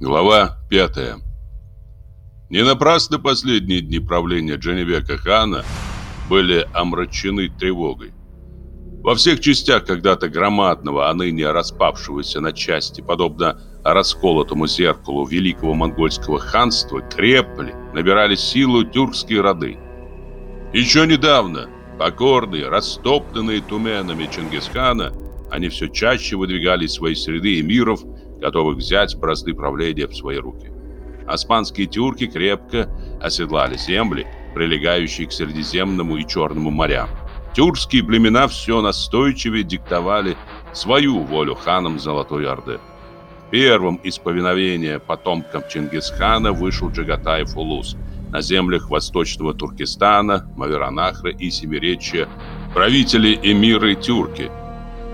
Глава 5 Не напрасно последние дни правления Джанибека хана были омрачены тревогой. Во всех частях когда-то громадного, а ныне распавшегося на части, подобно расколотому зеркалу великого монгольского ханства, крепли, набирали силу тюркские роды. Еще недавно, покорные, растоптанные туменами Чингисхана, они все чаще выдвигали из своей среды эмиров, готовых взять бразды правления в свои руки. Османские тюрки крепко оседлали земли, прилегающие к Средиземному и Черному морям. Тюркские племена все настойчивее диктовали свою волю ханам Золотой Орды. Первым из повиновения потомкам Чингисхана вышел Джагатаев Улус. На землях восточного Туркестана, Маверанахра и Семиречья правители эмиры тюрки.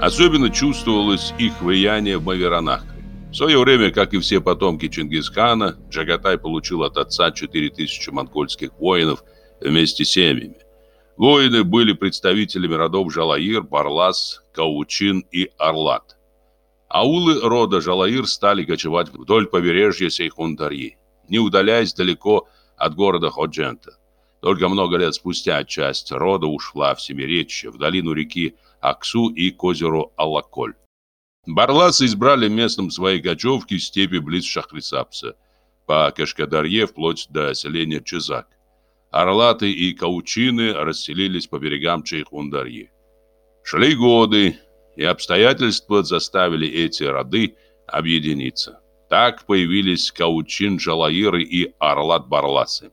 Особенно чувствовалось их влияние в Маверанахре. В свое время, как и все потомки Чингисхана, Джагатай получил от отца 4000 монгольских воинов вместе с семьями. Воины были представителями родов Жалаир, Барлас, Каучин и Арлат. Аулы рода Жалаир стали кочевать вдоль побережья Сейхундарьи, не удаляясь далеко от города Ходжента. Только много лет спустя часть рода ушла в Семиречье, в долину реки Аксу и к озеру Аллаколь. Барласы избрали местом своей кочевки степи близ Шахрисапса, по Кашкадарье вплоть до селения Чизак. Орлаты и каучины расселились по берегам Чайхундарьи. Шли годы, и обстоятельства заставили эти роды объединиться. Так появились Каучин-Джалаиры и Орлат-Барласы.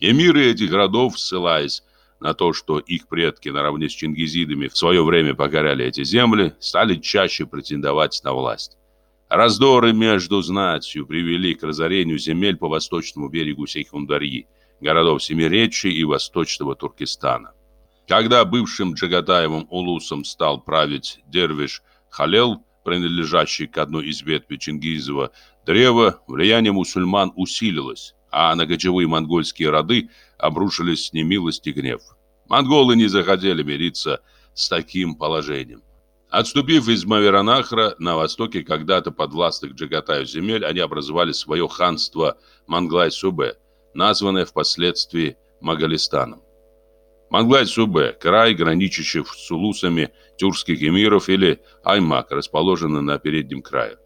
Эмиры этих родов, ссылаясь на то, что их предки наравне с чингизидами в свое время покоряли эти земли, стали чаще претендовать на власть. Раздоры между знатью привели к разорению земель по восточному берегу Сейхундарьи, городов Семиречи и восточного Туркестана. Когда бывшим Джагатаевым улусом стал править Дервиш Халел, принадлежащий к одной из ветвей Чингизова древа, влияние мусульман усилилось, а на кочевые монгольские роды обрушились немилость и гнев. Монголы не захотели мириться с таким положением. Отступив из Маверанахра на востоке когда-то подвластных Джагатаю земель, они образовали свое ханство Манглай-Субе, названное впоследствии Магалистаном. Манглай-Субе – край, граничащий с улусами тюркских эмиров или Аймак, расположенный на переднем крае.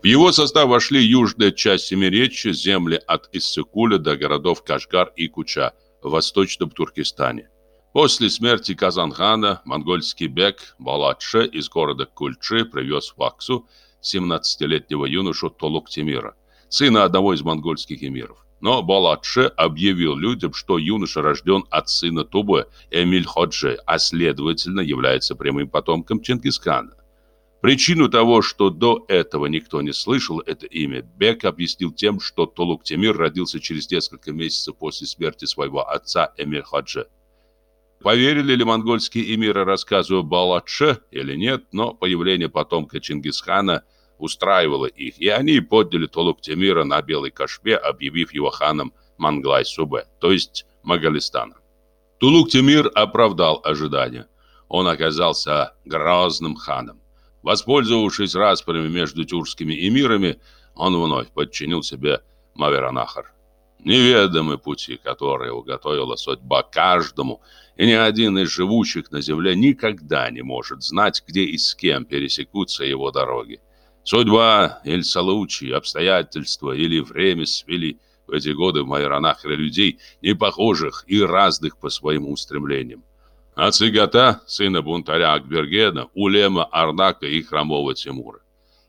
В его состав вошли южная часть Семиречья, земли от Иссыкуля до городов Кашгар и Куча в восточном Туркестане. После смерти Казанхана монгольский бек Баладше из города Кульчи привез в Аксу 17-летнего юношу Толук-Тимира, сына одного из монгольских эмиров. Но Баладше объявил людям, что юноша рожден от сына Тубы Эмиль Ходжи, а следовательно является прямым потомком Чингисхана. Причину того, что до этого никто не слышал это имя, Бек объяснил тем, что Толук-Тимир родился через несколько месяцев после смерти своего отца Эмиль Ходжи. Поверили ли монгольские эмиры рассказу Баладше или нет, но появление потомка Чингисхана устраивало их, и они подняли Толук-Тимира на белой кашпе, объявив его ханом Манглай-Субе, то есть Магалистана. Тулук-Тимир оправдал ожидания. Он оказался грозным ханом. Воспользовавшись распрями между тюркскими эмирами, он вновь подчинил себе Маверанахар. Неведомы пути, которые уготовила судьба каждому, и ни один из живущих на земле никогда не может знать, где и с кем пересекутся его дороги. Судьба или случай, обстоятельства или время свели в эти годы в Майранахре людей, не похожих и разных по своим устремлениям. От Цигата, сына бунтаря Акбергена, Улема Арнака и хромого Тимура.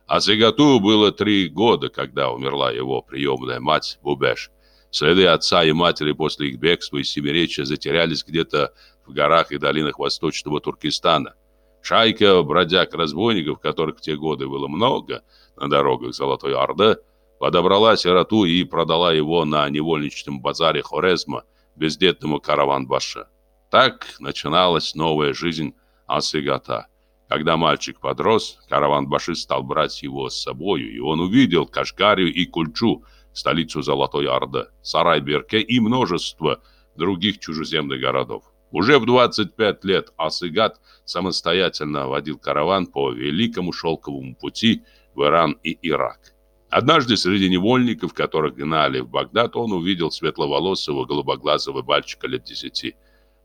А Цигату было три года, когда умерла его приемная мать Бубеш – Следы отца и матери после их бегства из Семиречья затерялись где-то в горах и долинах восточного Туркестана. Шайка бродяг-разбойников, которых в те годы было много на дорогах Золотой Орды, подобрала сироту и продала его на невольничном базаре Хорезма бездетному караван-баше. Так начиналась новая жизнь Асыгата. Когда мальчик подрос, караван-баши стал брать его с собою, и он увидел Кашгарию и Кульчу – столицу Золотой Орды, Сарайберке и множество других чужеземных городов. Уже в 25 лет Асыгат самостоятельно водил караван по Великому Шелковому пути в Иран и Ирак. Однажды среди невольников, которых гнали в Багдад, он увидел светловолосого голубоглазого мальчика лет десяти.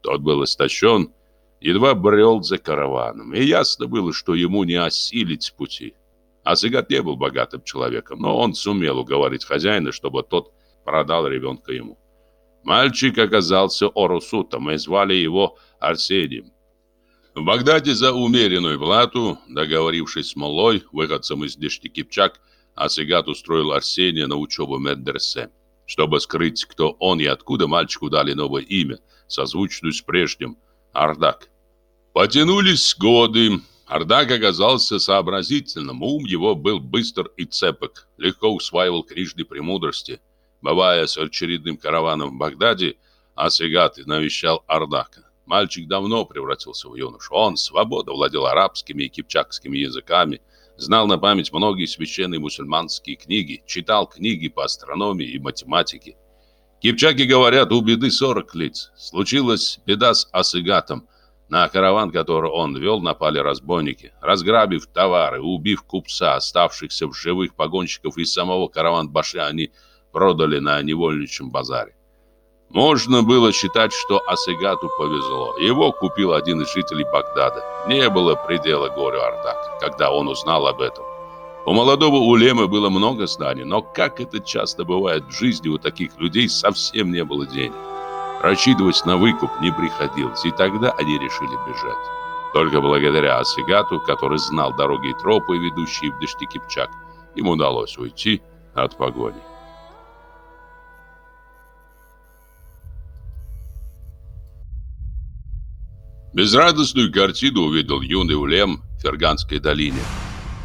Тот был истощен, едва брел за караваном, и ясно было, что ему не осилить пути. Асыгат не был богатым человеком, но он сумел уговорить хозяина, чтобы тот продал ребенка ему. Мальчик оказался Орусутом, и звали его Арсением. В Багдаде за умеренную плату, договорившись с Малой, выходцем из Дешти Кипчак, Асыгат устроил Арсения на учебу в медресе. Чтобы скрыть, кто он и откуда, мальчику дали новое имя, созвучную с прежним – Ардак. Потянулись годы. Ардак оказался сообразительным, ум его был быстр и цепок, легко усваивал книжные премудрости. Бывая с очередным караваном в Багдаде, Асыгат навещал Ардака. Мальчик давно превратился в юношу. Он свободно владел арабскими и кипчакскими языками, знал на память многие священные мусульманские книги, читал книги по астрономии и математике. Кипчаки говорят, у беды 40 лиц. Случилась беда с Асыгатом. На караван, который он вел, напали разбойники. Разграбив товары, убив купца, оставшихся в живых погонщиков и самого караван-баши, они продали на невольничьем базаре. Можно было считать, что Асыгату повезло. Его купил один из жителей Багдада. Не было предела горю Ардака, когда он узнал об этом. У молодого улема было много знаний, но, как это часто бывает в жизни у таких людей, совсем не было денег. Рассчитывать на выкуп не приходилось, и тогда они решили бежать. Только благодаря Асигату, который знал дороги и тропы, ведущие в Дешти Кипчак, им удалось уйти от погони. Безрадостную картину увидел юный улем в Ферганской долине.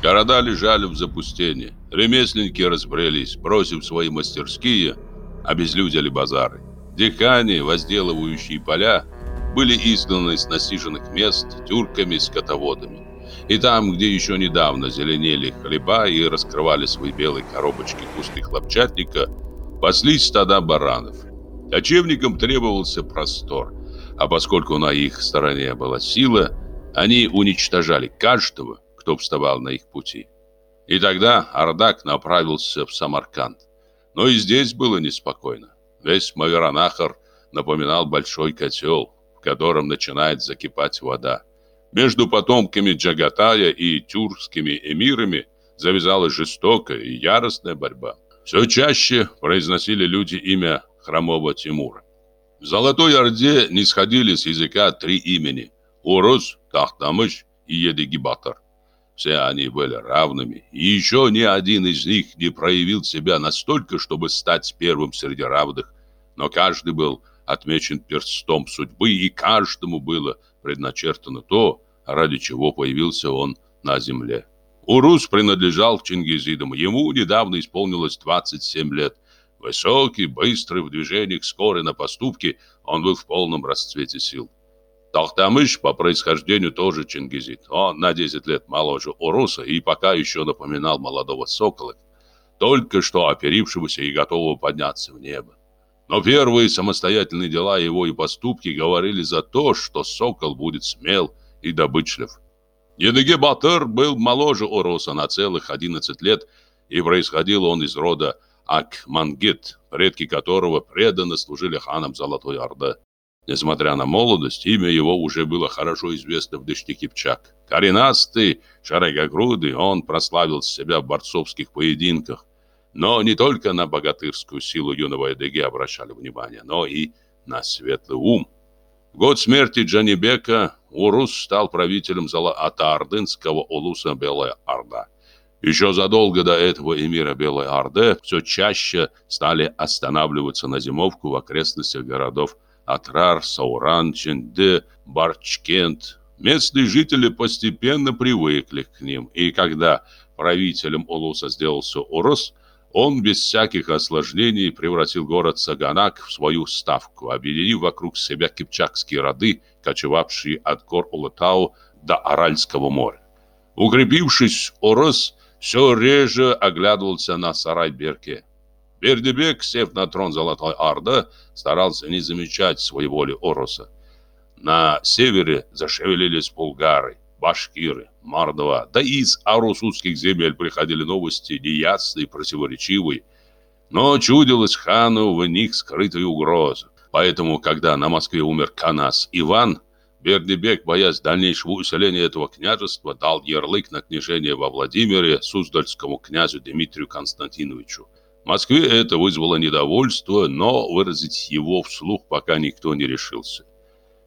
Города лежали в запустении. Ремесленники разбрелись, бросив свои мастерские, обезлюдили базары. Дыхания, возделывающие поля, были изгнаны с насиженных мест тюрками-скотоводами. И там, где еще недавно зеленели хлеба и раскрывали свои белые коробочки куски хлопчатника, паслись стада баранов. Кочевникам требовался простор – а поскольку на их стороне была сила, они уничтожали каждого, кто вставал на их пути. И тогда Ардак направился в Самарканд. Но и здесь было неспокойно. Весь Маверанахар напоминал большой котел, в котором начинает закипать вода. Между потомками Джагатая и тюркскими эмирами завязалась жестокая и яростная борьба. Все чаще произносили люди имя хромого Тимура. В Золотой Орде не сходили с языка три имени – Урус, Тахтамыш и Едигибатор. Все они были равными, и еще ни один из них не проявил себя настолько, чтобы стать первым среди равных, но каждый был отмечен перстом судьбы, и каждому было предначертано то, ради чего появился он на земле. Урус принадлежал к Чингизидам, ему недавно исполнилось 27 лет – Высокий, быстрый в движениях, скорый на поступки, он был в полном расцвете сил. Тохтамыш по происхождению тоже чингизит. Он на 10 лет моложе Уруса и пока еще напоминал молодого сокола, только что оперившегося и готового подняться в небо. Но первые самостоятельные дела его и поступки говорили за то, что сокол будет смел и добычлив. Едыге Батыр был моложе Уруса на целых 11 лет, и происходил он из рода Акмангет, предки которого преданно служили ханам Золотой Орды. Несмотря на молодость, имя его уже было хорошо известно в дышке Кипчак. Коренастый, шарогогрудый, он прославил себя в борцовских поединках. Но не только на богатырскую силу юного Эдеги обращали внимание, но и на светлый ум. В год смерти Джанибека Урус стал правителем Золотоордынского улуса Белая Орда. Еще задолго до этого эмира Белой Орды все чаще стали останавливаться на зимовку в окрестностях городов Атрар, Сауран, Ченде, Барчкент. Местные жители постепенно привыкли к ним, и когда правителем Улуса сделался Урус, он без всяких осложнений превратил город Саганак в свою ставку, объединив вокруг себя кипчакские роды, кочевавшие от гор Улатау до Аральского моря. Укрепившись, Урус все реже оглядывался на сарай Берке. Бердебек, сев на трон Золотой Орды, старался не замечать своей воли Ороса. На севере зашевелились булгары, башкиры, Мордова, да и из арусутских земель приходили новости неясные, противоречивые. Но чудилось хану в них скрытая угроза. Поэтому, когда на Москве умер Канас Иван, Бердебек, боясь дальнейшего усиления этого княжества, дал ярлык на княжение во Владимире Суздальскому князю Дмитрию Константиновичу. В Москве это вызвало недовольство, но выразить его вслух пока никто не решился.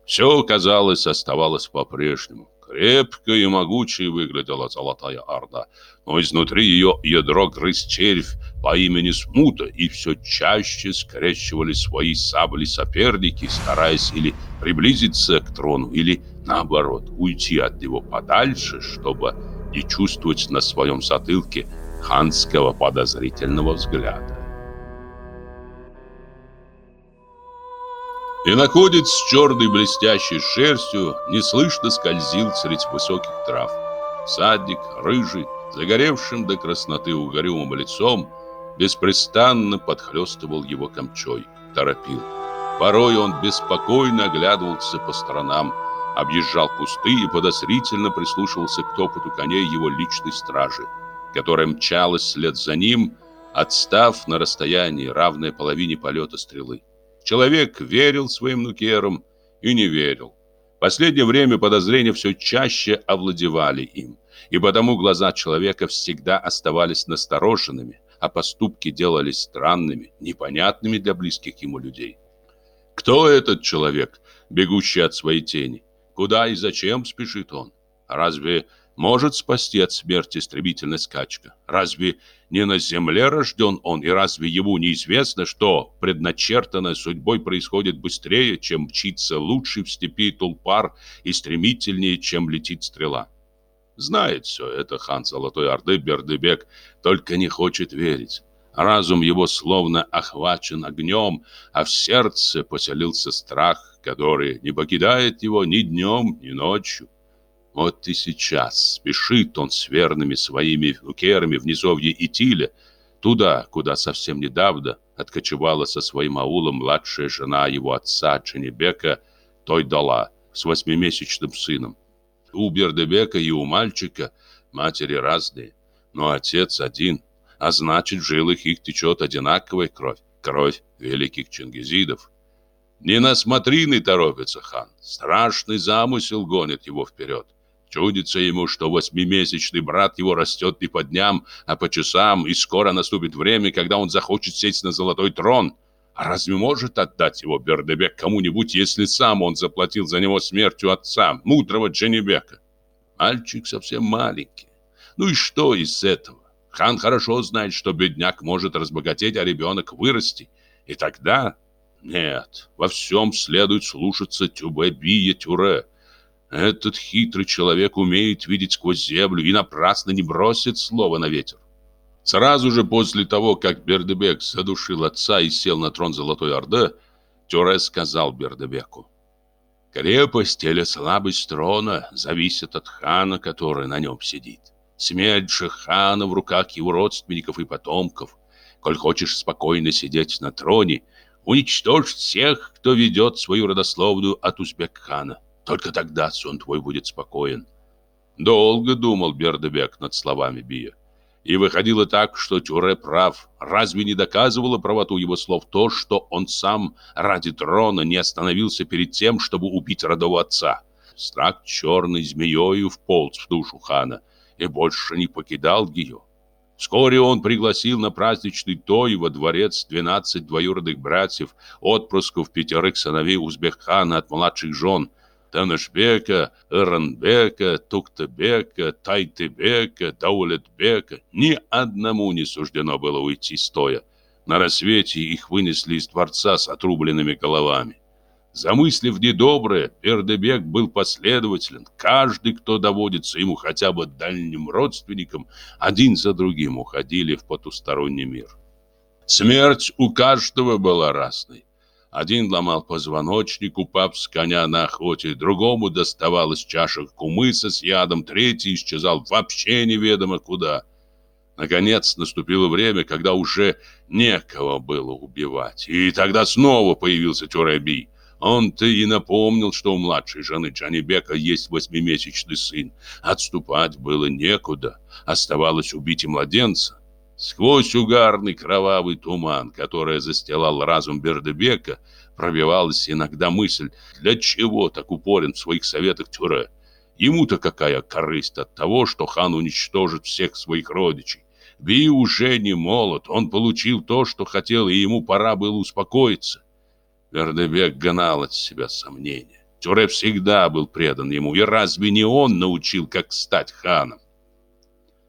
Все, казалось, оставалось по-прежнему. Крепкая и могучей выглядела Золотая Орда, но изнутри ее ядро грыз червь по имени Смута, и все чаще скрещивали свои сабли соперники, стараясь или приблизиться к трону, или, наоборот, уйти от него подальше, чтобы не чувствовать на своем затылке ханского подозрительного взгляда. И находец с черной блестящей шерстью неслышно скользил среди высоких трав. Садик, рыжий, загоревшим до красноты угорюмым лицом, беспрестанно подхлестывал его камчой, торопил. Порой он беспокойно оглядывался по сторонам, объезжал кусты и подозрительно прислушивался к топоту коней его личной стражи, которая мчалась вслед за ним, отстав на расстоянии, равное половине полета стрелы. Человек верил своим нукерам и не верил. В последнее время подозрения все чаще овладевали им, и потому глаза человека всегда оставались настороженными, а поступки делались странными, непонятными для близких ему людей. Кто этот человек, бегущий от своей тени? Куда и зачем спешит он? Разве может спасти от смерти стремительная скачка? Разве не на земле рожден он, и разве ему неизвестно, что предначертанное судьбой происходит быстрее, чем мчится лучший в степи тулпар и стремительнее, чем летит стрела? Знает все это хан Золотой Орды Бердыбек, только не хочет верить. Разум его словно охвачен огнем, а в сердце поселился страх, который не покидает его ни днем, ни ночью. Вот и сейчас спешит он с верными своими нукерами в низовье Итиля, туда, куда совсем недавно откочевала со своим аулом младшая жена его отца Ченебека Тойдала с восьмимесячным сыном. У Бердебека и у мальчика матери разные, но отец один, а значит в жилах их течет одинаковая кровь, кровь великих чингизидов. Не на смотрины торопится хан, страшный замысел гонит его вперед. Чудится ему, что восьмимесячный брат его растет не по дням, а по часам, и скоро наступит время, когда он захочет сесть на золотой трон. А разве может отдать его Бердебек кому-нибудь, если сам он заплатил за него смертью отца, мудрого Дженебека? Мальчик совсем маленький. Ну и что из этого? Хан хорошо знает, что бедняк может разбогатеть, а ребенок вырасти. И тогда... Нет, во всем следует слушаться Тюбе-Бия Тюре. Этот хитрый человек умеет видеть сквозь землю и напрасно не бросит слова на ветер. Сразу же после того, как Бердебек задушил отца и сел на трон Золотой Орды, Тюре сказал Бердебеку, «Крепость или слабость трона зависит от хана, который на нем сидит. Смерть же хана в руках его родственников и потомков. Коль хочешь спокойно сидеть на троне, уничтожь всех, кто ведет свою родословную от Узбек-хана. Только тогда сон твой будет спокоен. Долго думал Бердебек над словами Бия. И выходило так, что Тюре прав. Разве не доказывало правоту его слов то, что он сам ради трона не остановился перед тем, чтобы убить родового отца? Страх черной змеёю вполз в душу хана и больше не покидал ее. Вскоре он пригласил на праздничный той во дворец 12 двоюродных братьев, отпрысков пятерых сыновей Узбекхана от младших жен – Танышбека, Иранбека, Туктабека, Тайтыбека, Даулетбека. Ни одному не суждено было уйти стоя. На рассвете их вынесли из дворца с отрубленными головами. Замыслив недоброе, Пердебек был последователен. Каждый, кто доводится ему хотя бы дальним родственникам, один за другим уходили в потусторонний мир. Смерть у каждого была разной. Один ломал позвоночник, упав с коня на охоте, другому доставалось чашек кумыса с ядом, третий исчезал вообще неведомо куда. Наконец наступило время, когда уже некого было убивать. И тогда снова появился Тюреби. Он-то и напомнил, что у младшей жены Джанибека есть восьмимесячный сын. Отступать было некуда, оставалось убить и младенца. Сквозь угарный кровавый туман, который застилал разум Бердебека, пробивалась иногда мысль, для чего так упорен в своих советах Тюре. Ему-то какая корысть от того, что хан уничтожит всех своих родичей. Би уже не молод, он получил то, что хотел, и ему пора было успокоиться. Вердебек гнал от себя сомнения. Тюре всегда был предан ему, и разве не он научил, как стать ханом?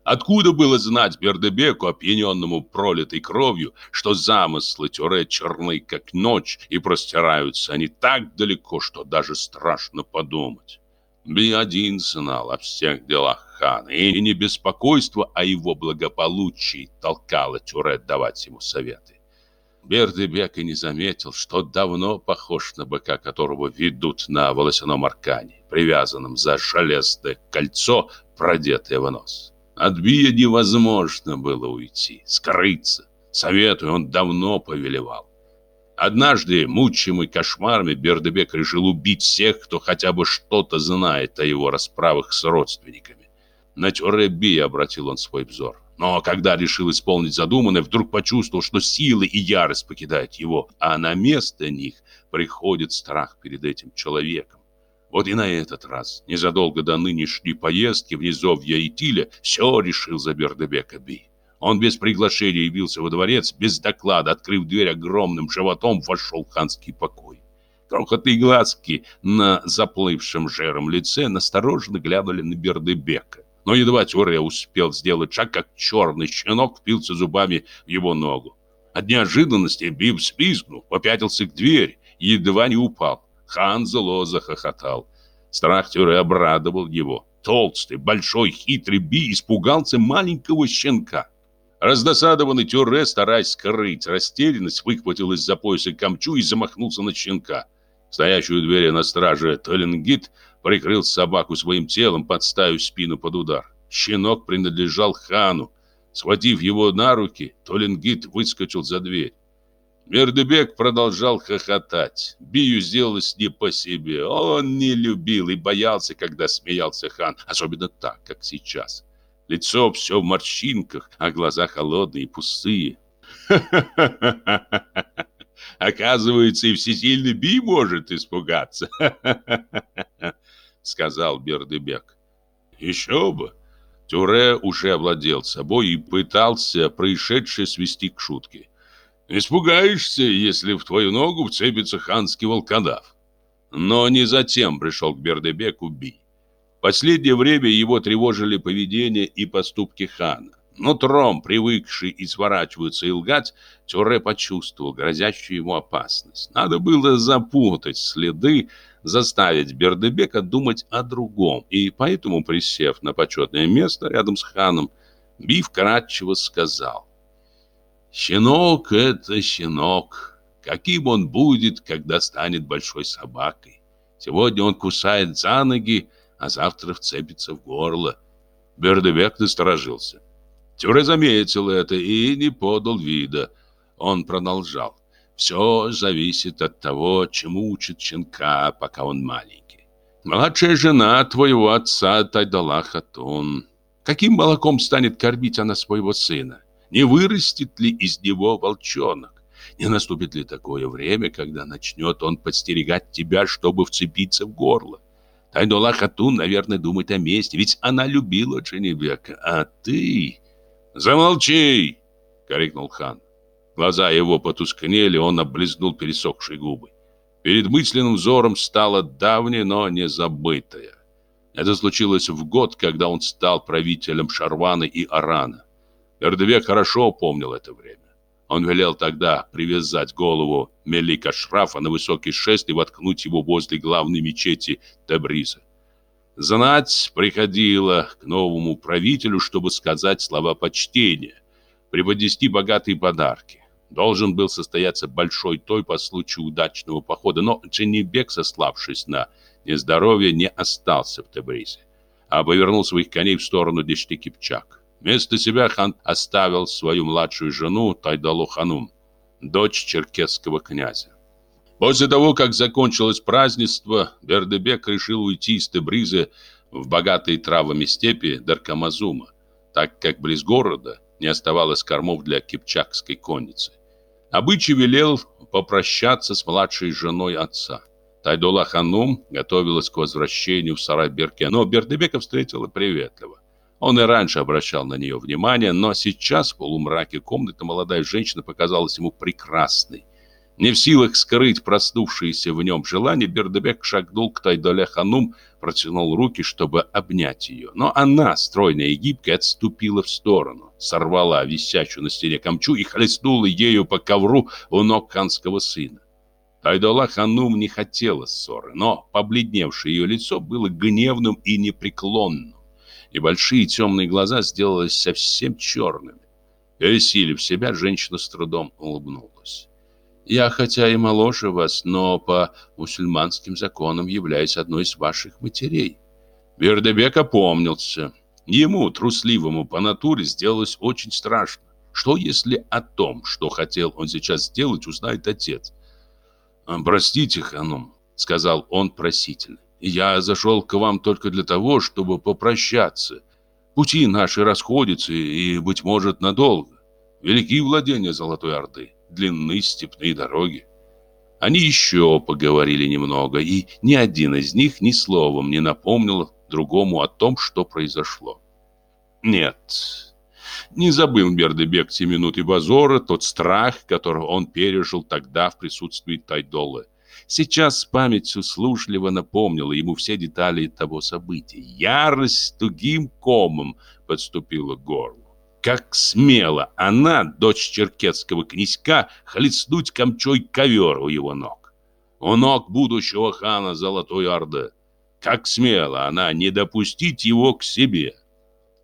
Откуда было знать Бердебеку, опьяненному пролитой кровью, что замыслы Тюре черны, как ночь, и простираются они так далеко, что даже страшно подумать? Би один знал о всех делах хана, и не беспокойство о его благополучии толкало Тюре давать ему советы. Бердебек и не заметил, что давно похож на быка, которого ведут на волосяном аркане, привязанном за железное кольцо, продетое в нос. От Бия невозможно было уйти, скрыться. Советую, он давно повелевал. Однажды, мучимый кошмарами, Бердебек решил убить всех, кто хотя бы что-то знает о его расправах с родственниками. На Тюреби обратил он свой взор. Но когда решил исполнить задуманное, вдруг почувствовал, что силы и ярость покидают его, а на место них приходит страх перед этим человеком. Вот и на этот раз, незадолго до нынешней поездки в низовья Итиля, все решил за Бердебека Би. Он без приглашения явился во дворец, без доклада, открыв дверь огромным животом, вошел в ханский покой. Крохотные глазки на заплывшем жиром лице настороженно глянули на Бердебека. Но едва Тюре успел сделать шаг, как черный щенок впился зубами в его ногу. От неожиданности Биб спискнул, попятился к двери, едва не упал. Хан зло захохотал. Страх Тюре обрадовал его. Толстый, большой, хитрый Би испугался маленького щенка. Раздосадованный Тюре, стараясь скрыть растерянность, выхватил из-за пояса камчу и замахнулся на щенка. Стоящую у двери на страже Толенгит прикрыл собаку своим телом, подставив спину под удар. Щенок принадлежал хану. Схватив его на руки, Толенгит выскочил за дверь. Мердебек продолжал хохотать. Бию сделалось не по себе. Он не любил и боялся, когда смеялся хан, особенно так, как сейчас. Лицо все в морщинках, а глаза холодные и пустые. Оказывается, и всесильный Би может испугаться, сказал Бердебек. Еще бы. Тюре уже овладел собой и пытался происшедшее свести к шутке. Испугаешься, если в твою ногу вцепится ханский волкодав. Но не затем пришел к Бердебеку Би. Последнее время его тревожили поведение и поступки хана. Но Тром, привыкший и сворачиваться и лгать, Тюре почувствовал грозящую ему опасность. Надо было запутать следы, заставить Бердебека думать о другом. И поэтому, присев на почетное место рядом с ханом, Би вкратчиво сказал. Щенок — это щенок. Каким он будет, когда станет большой собакой? Сегодня он кусает за ноги, а завтра вцепится в горло. Бердебек насторожился. Тюре заметил это и не подал вида. Он продолжал. Все зависит от того, чему учит щенка, пока он маленький. Младшая жена твоего отца Тайдала Хатун. Каким молоком станет кормить она своего сына? Не вырастет ли из него волчонок? Не наступит ли такое время, когда начнет он подстерегать тебя, чтобы вцепиться в горло? Тайдола Хатун, наверное, думает о мести, ведь она любила Дженебека, а ты... «Замолчи!» — крикнул хан. Глаза его потускнели, он облизнул пересохшие губы. Перед мысленным взором стало давнее, но не забытое. Это случилось в год, когда он стал правителем Шарвана и Арана. Эрдебек хорошо помнил это время. Он велел тогда привязать голову Мелика Шрафа на высокий шест и воткнуть его возле главной мечети Тебриза. Знать приходила к новому правителю, чтобы сказать слова почтения, преподнести богатые подарки. Должен был состояться большой той по случаю удачного похода, но Дженнибек, сославшись на нездоровье, не остался в Тебризе, а повернул своих коней в сторону Дешти. Вместо себя хан оставил свою младшую жену Тайдалу Ханум, дочь черкесского князя. После того, как закончилось празднество, Бердебек решил уйти из Тебризы в богатые травами степи Даркамазума, так как близ города не оставалось кормов для кипчакской конницы. Обычай велел попрощаться с младшей женой отца. Тайдола Ханум готовилась к возвращению в Сарайберке, но Бердебека встретила приветливо. Он и раньше обращал на нее внимание, но сейчас в полумраке комнаты молодая женщина показалась ему прекрасной. Не в силах скрыть проснувшееся в нем желание, Бердебек шагнул к Тайдоле Ханум, протянул руки, чтобы обнять ее. Но она, стройная и гибкая, отступила в сторону, сорвала висячую на стене камчу и хлестнула ею по ковру у ног ханского сына. Тайдола Ханум не хотела ссоры, но побледневшее ее лицо было гневным и непреклонным, и большие темные глаза сделались совсем черными. Пересилив себя, женщина с трудом улыбнулась. Я хотя и моложе вас, но по мусульманским законам являюсь одной из ваших матерей. Бердебек опомнился. Ему, трусливому по натуре, сделалось очень страшно. Что если о том, что хотел он сейчас сделать, узнает отец? «А, «Простите, ханум», — сказал он просительно. «Я зашел к вам только для того, чтобы попрощаться. Пути наши расходятся и, быть может, надолго. Велики владения Золотой Орды длинны степные дороги. Они еще поговорили немного, и ни один из них ни словом не напомнил другому о том, что произошло. Нет, не забыл Бердебек те минуты базора, тот страх, который он пережил тогда в присутствии Тайдолы. Сейчас память услужливо напомнила ему все детали того события. Ярость тугим комом подступила к горлу. Как смело она, дочь черкесского князька, хлестнуть камчой ковер у его ног. У ног будущего хана Золотой Орды. Как смело она не допустить его к себе.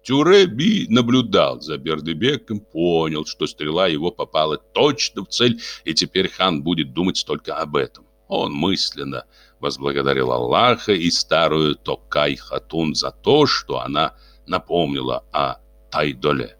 Тюреби наблюдал за Бердебеком, понял, что стрела его попала точно в цель, и теперь хан будет думать только об этом. Он мысленно возблагодарил Аллаха и старую Токай Хатун за то, что она напомнила о Тайдоле.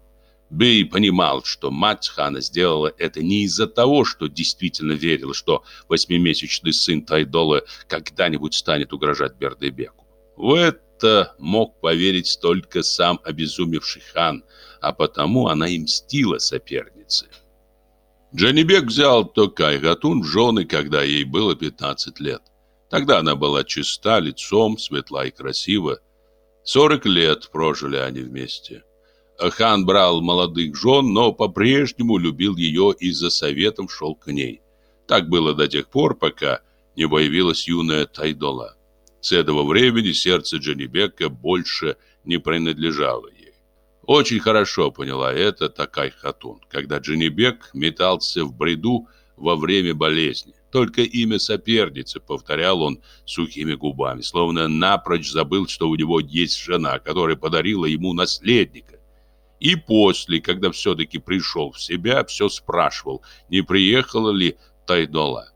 Бей понимал, что мать хана сделала это не из-за того, что действительно верила, что восьмимесячный сын Тайдола когда-нибудь станет угрожать Бердебеку. В это мог поверить только сам обезумевший хан, а потому она и мстила сопернице. Джанибек взял Токай Гатун в жены, когда ей было 15 лет. Тогда она была чиста лицом, светла и красива. 40 лет прожили они вместе. Хан брал молодых жен, но по-прежнему любил ее и за советом шел к ней. Так было до тех пор, пока не появилась юная Тайдола. С этого времени сердце Джанибека больше не принадлежало. Очень хорошо поняла это Такай Хатун, когда Джанибек метался в бреду во время болезни. Только имя соперницы повторял он сухими губами, словно напрочь забыл, что у него есть жена, которая подарила ему наследника. И после, когда все-таки пришел в себя, все спрашивал, не приехала ли Тайдола.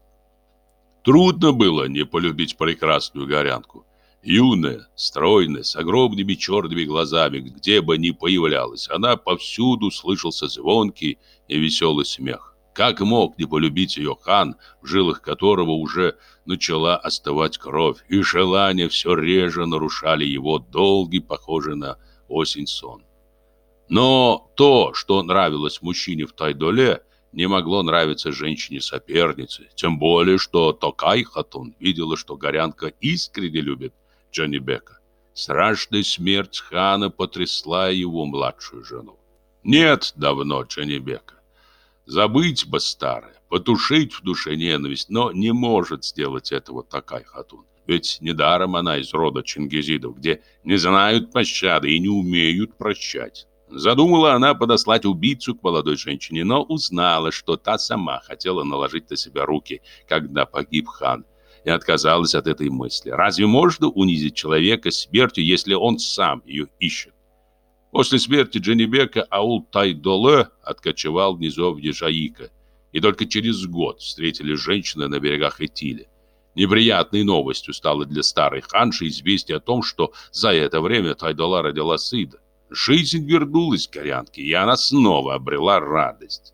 Трудно было не полюбить прекрасную горянку. Юная, стройная, с огромными черными глазами, где бы ни появлялась, она повсюду слышался звонкий и веселый смех. Как мог не полюбить ее хан, в жилах которого уже начала остывать кровь, и желания все реже нарушали его долгий, похожий на осень сон. Но то, что нравилось мужчине в Тайдоле, не могло нравиться женщине-сопернице. Тем более, что Токай Хатун видела, что горянка искренне любит Джонни Бека. Страшная смерть хана потрясла его младшую жену. Нет давно Джонни Бека. Забыть бы старое, потушить в душе ненависть, но не может сделать этого Токай Хатун. Ведь недаром она из рода чингизидов, где не знают пощады и не умеют прощать. Задумала она подослать убийцу к молодой женщине, но узнала, что та сама хотела наложить на себя руки, когда погиб хан, и отказалась от этой мысли. Разве можно унизить человека смертью, если он сам ее ищет? После смерти Дженебека аул Тайдоле откочевал в низовье и только через год встретили женщины на берегах Этиля. Неприятной новостью стало для старой ханши известие о том, что за это время Тайдола родила сына. Жизнь вернулась к Горянке, и она снова обрела радость.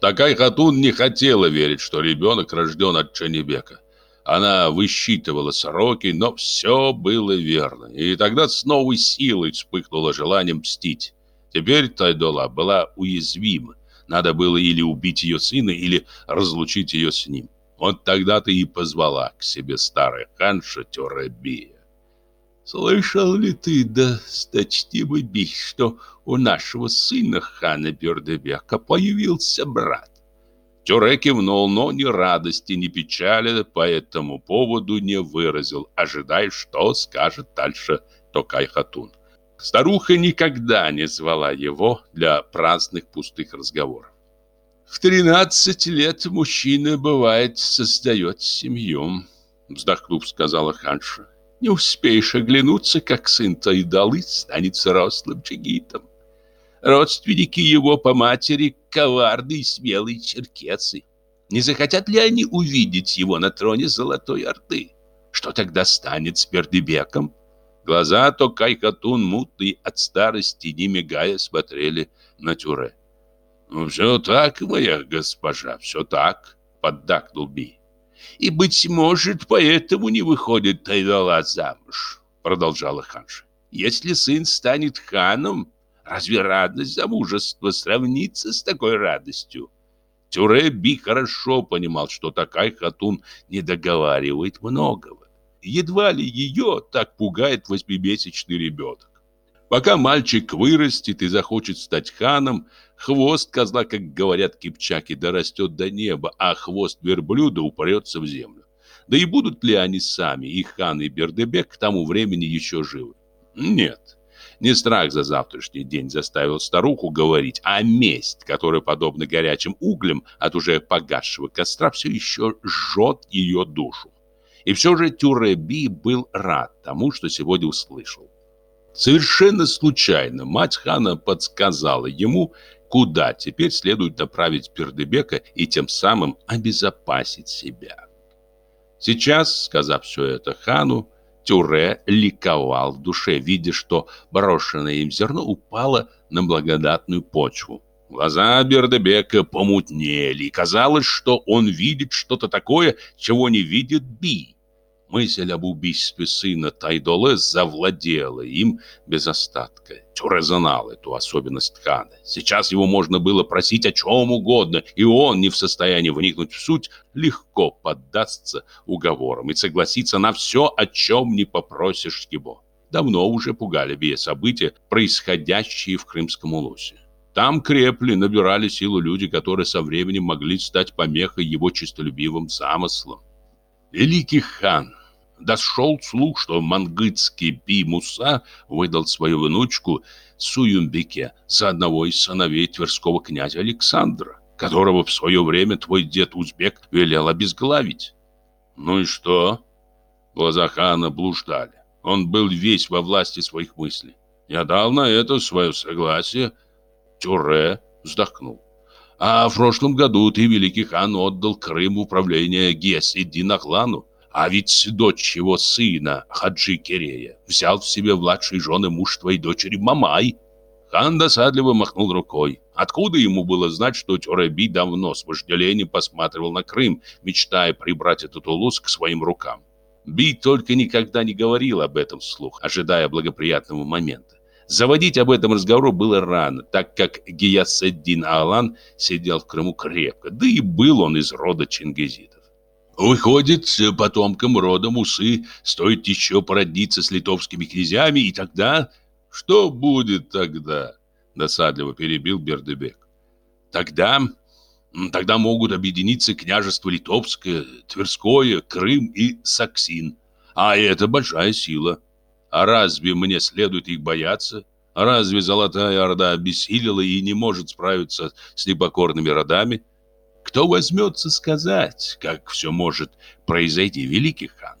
Такая Хатун не хотела верить, что ребенок рожден от Чанибека. Она высчитывала сроки, но все было верно. И тогда с новой силой вспыхнуло желание мстить. Теперь Тайдола была уязвима. Надо было или убить ее сына, или разлучить ее с ним. Вот тогда-то и позвала к себе старая ханша Тюребия. «Слышал ли ты, да досточтимый Би, что у нашего сына хана Бердебека появился брат?» Тюре кивнул, но ни радости, ни печали по этому поводу не выразил, ожидая, что скажет дальше Токай Хатун. Старуха никогда не звала его для праздных пустых разговоров. В тринадцать лет мужчина, бывает, создает семью, вздохнув, сказала Ханша. Не успеешь оглянуться, как сын Тайдалы станет взрослым джигитом. Родственники его по матери — коварные и смелые черкесы. Не захотят ли они увидеть его на троне Золотой Орды? Что тогда станет с Бердыбеком? Глаза Токай Хатун, мутные от старости, не мигая, смотрели на Тюре. «Ну, все так, моя госпожа, все так», — поддакнул Би. И, быть может, поэтому не выходит Тайдала замуж, продолжала ханша. Если сын станет ханом, разве радость замужества сравнится с такой радостью? Тюреби хорошо понимал, что такая хатун не договаривает многого. Едва ли ее так пугает восьмимесячный ребенок. Пока мальчик вырастет и захочет стать ханом, хвост козла, как говорят кипчаки, дорастет до неба, а хвост верблюда упрется в землю. Да и будут ли они сами, и хан, и Бердебек, к тому времени еще живы? Нет. Не страх за завтрашний день заставил старуху говорить, а месть, которая, подобно горячим углям от уже погасшего костра, все еще жжет ее душу. И все же Тюреби был рад тому, что сегодня услышал. Совершенно случайно мать хана подсказала ему, куда теперь следует направить Пердебека и тем самым обезопасить себя. Сейчас, сказав все это хану, Тюре ликовал в душе, видя, что брошенное им зерно упало на благодатную почву. Глаза Бердебека помутнели, и казалось, что он видит что-то такое, чего не видит Би. Мысль об убийстве сына Тайдоле завладела им без остатка. Тюре знал эту особенность хана. Сейчас его можно было просить о чем угодно, и он, не в состоянии вникнуть в суть, легко поддастся уговорам и согласится на все, о чем не попросишь его. Давно уже пугали Бия события, происходящие в Крымском улусе. Там крепли, набирали силу люди, которые со временем могли стать помехой его честолюбивым замыслам. Великий хан дошел слух, что мангытский Би Муса выдал свою внучку Суюмбеке за одного из сыновей тверского князя Александра, которого в свое время твой дед Узбек велел обезглавить. Ну и что? Глаза хана блуждали. Он был весь во власти своих мыслей. Я дал на это свое согласие. Тюре вздохнул. А в прошлом году ты, великий хан, отдал Крым в управление Гес-Эддин Ахлану. А ведь дочь его сына, Хаджи Кирея, взял в себе младшей жены муж твоей дочери Мамай. Хан досадливо махнул рукой. Откуда ему было знать, что Тюреби давно с вожделением посматривал на Крым, мечтая прибрать этот улус к своим рукам? Би только никогда не говорил об этом вслух, ожидая благоприятного момента. Заводить об этом разговор было рано, так как Гияседдин Алан сидел в Крыму крепко, да и был он из рода чингизидов. Выходит, потомкам рода Мусы стоит еще породниться с литовскими князьями, и тогда... Что будет тогда? Досадливо перебил Бердебек. Тогда... Тогда могут объединиться княжество Литовское, Тверское, Крым и Саксин. А это большая сила. А разве мне следует их бояться? Разве Золотая Орда обессилила и не может справиться с непокорными родами? Кто возьмется сказать, как все может произойти, великий хан?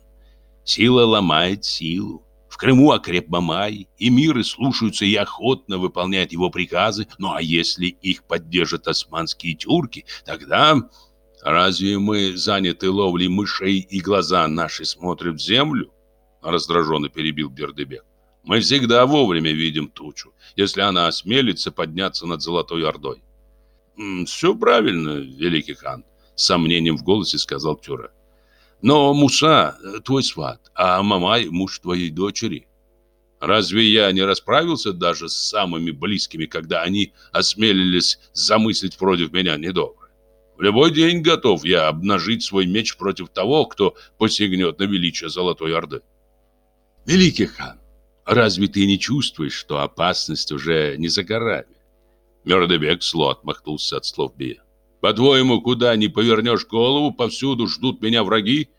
Сила ломает силу. В Крыму окреп Мамай, и миры слушаются и охотно выполняют его приказы. Ну а если их поддержат османские тюрки, тогда... Разве мы заняты ловлей мышей и глаза наши смотрят в землю? Раздраженно перебил Бердебек. Мы всегда вовремя видим тучу, если она осмелится подняться над Золотой Ордой. «Все правильно, великий хан», — сомнением в голосе сказал Тюра. «Но Муса — твой сват, а Мамай — муж твоей дочери. Разве я не расправился даже с самыми близкими, когда они осмелились замыслить против меня недобро? В любой день готов я обнажить свой меч против того, кто посягнет на величие Золотой Орды. Великий хан, разве ты не чувствуешь, что опасность уже не за горами? Мёрдебек зло отмахнулся от слов Бия. По-твоему, куда ни повернешь голову, повсюду ждут меня враги?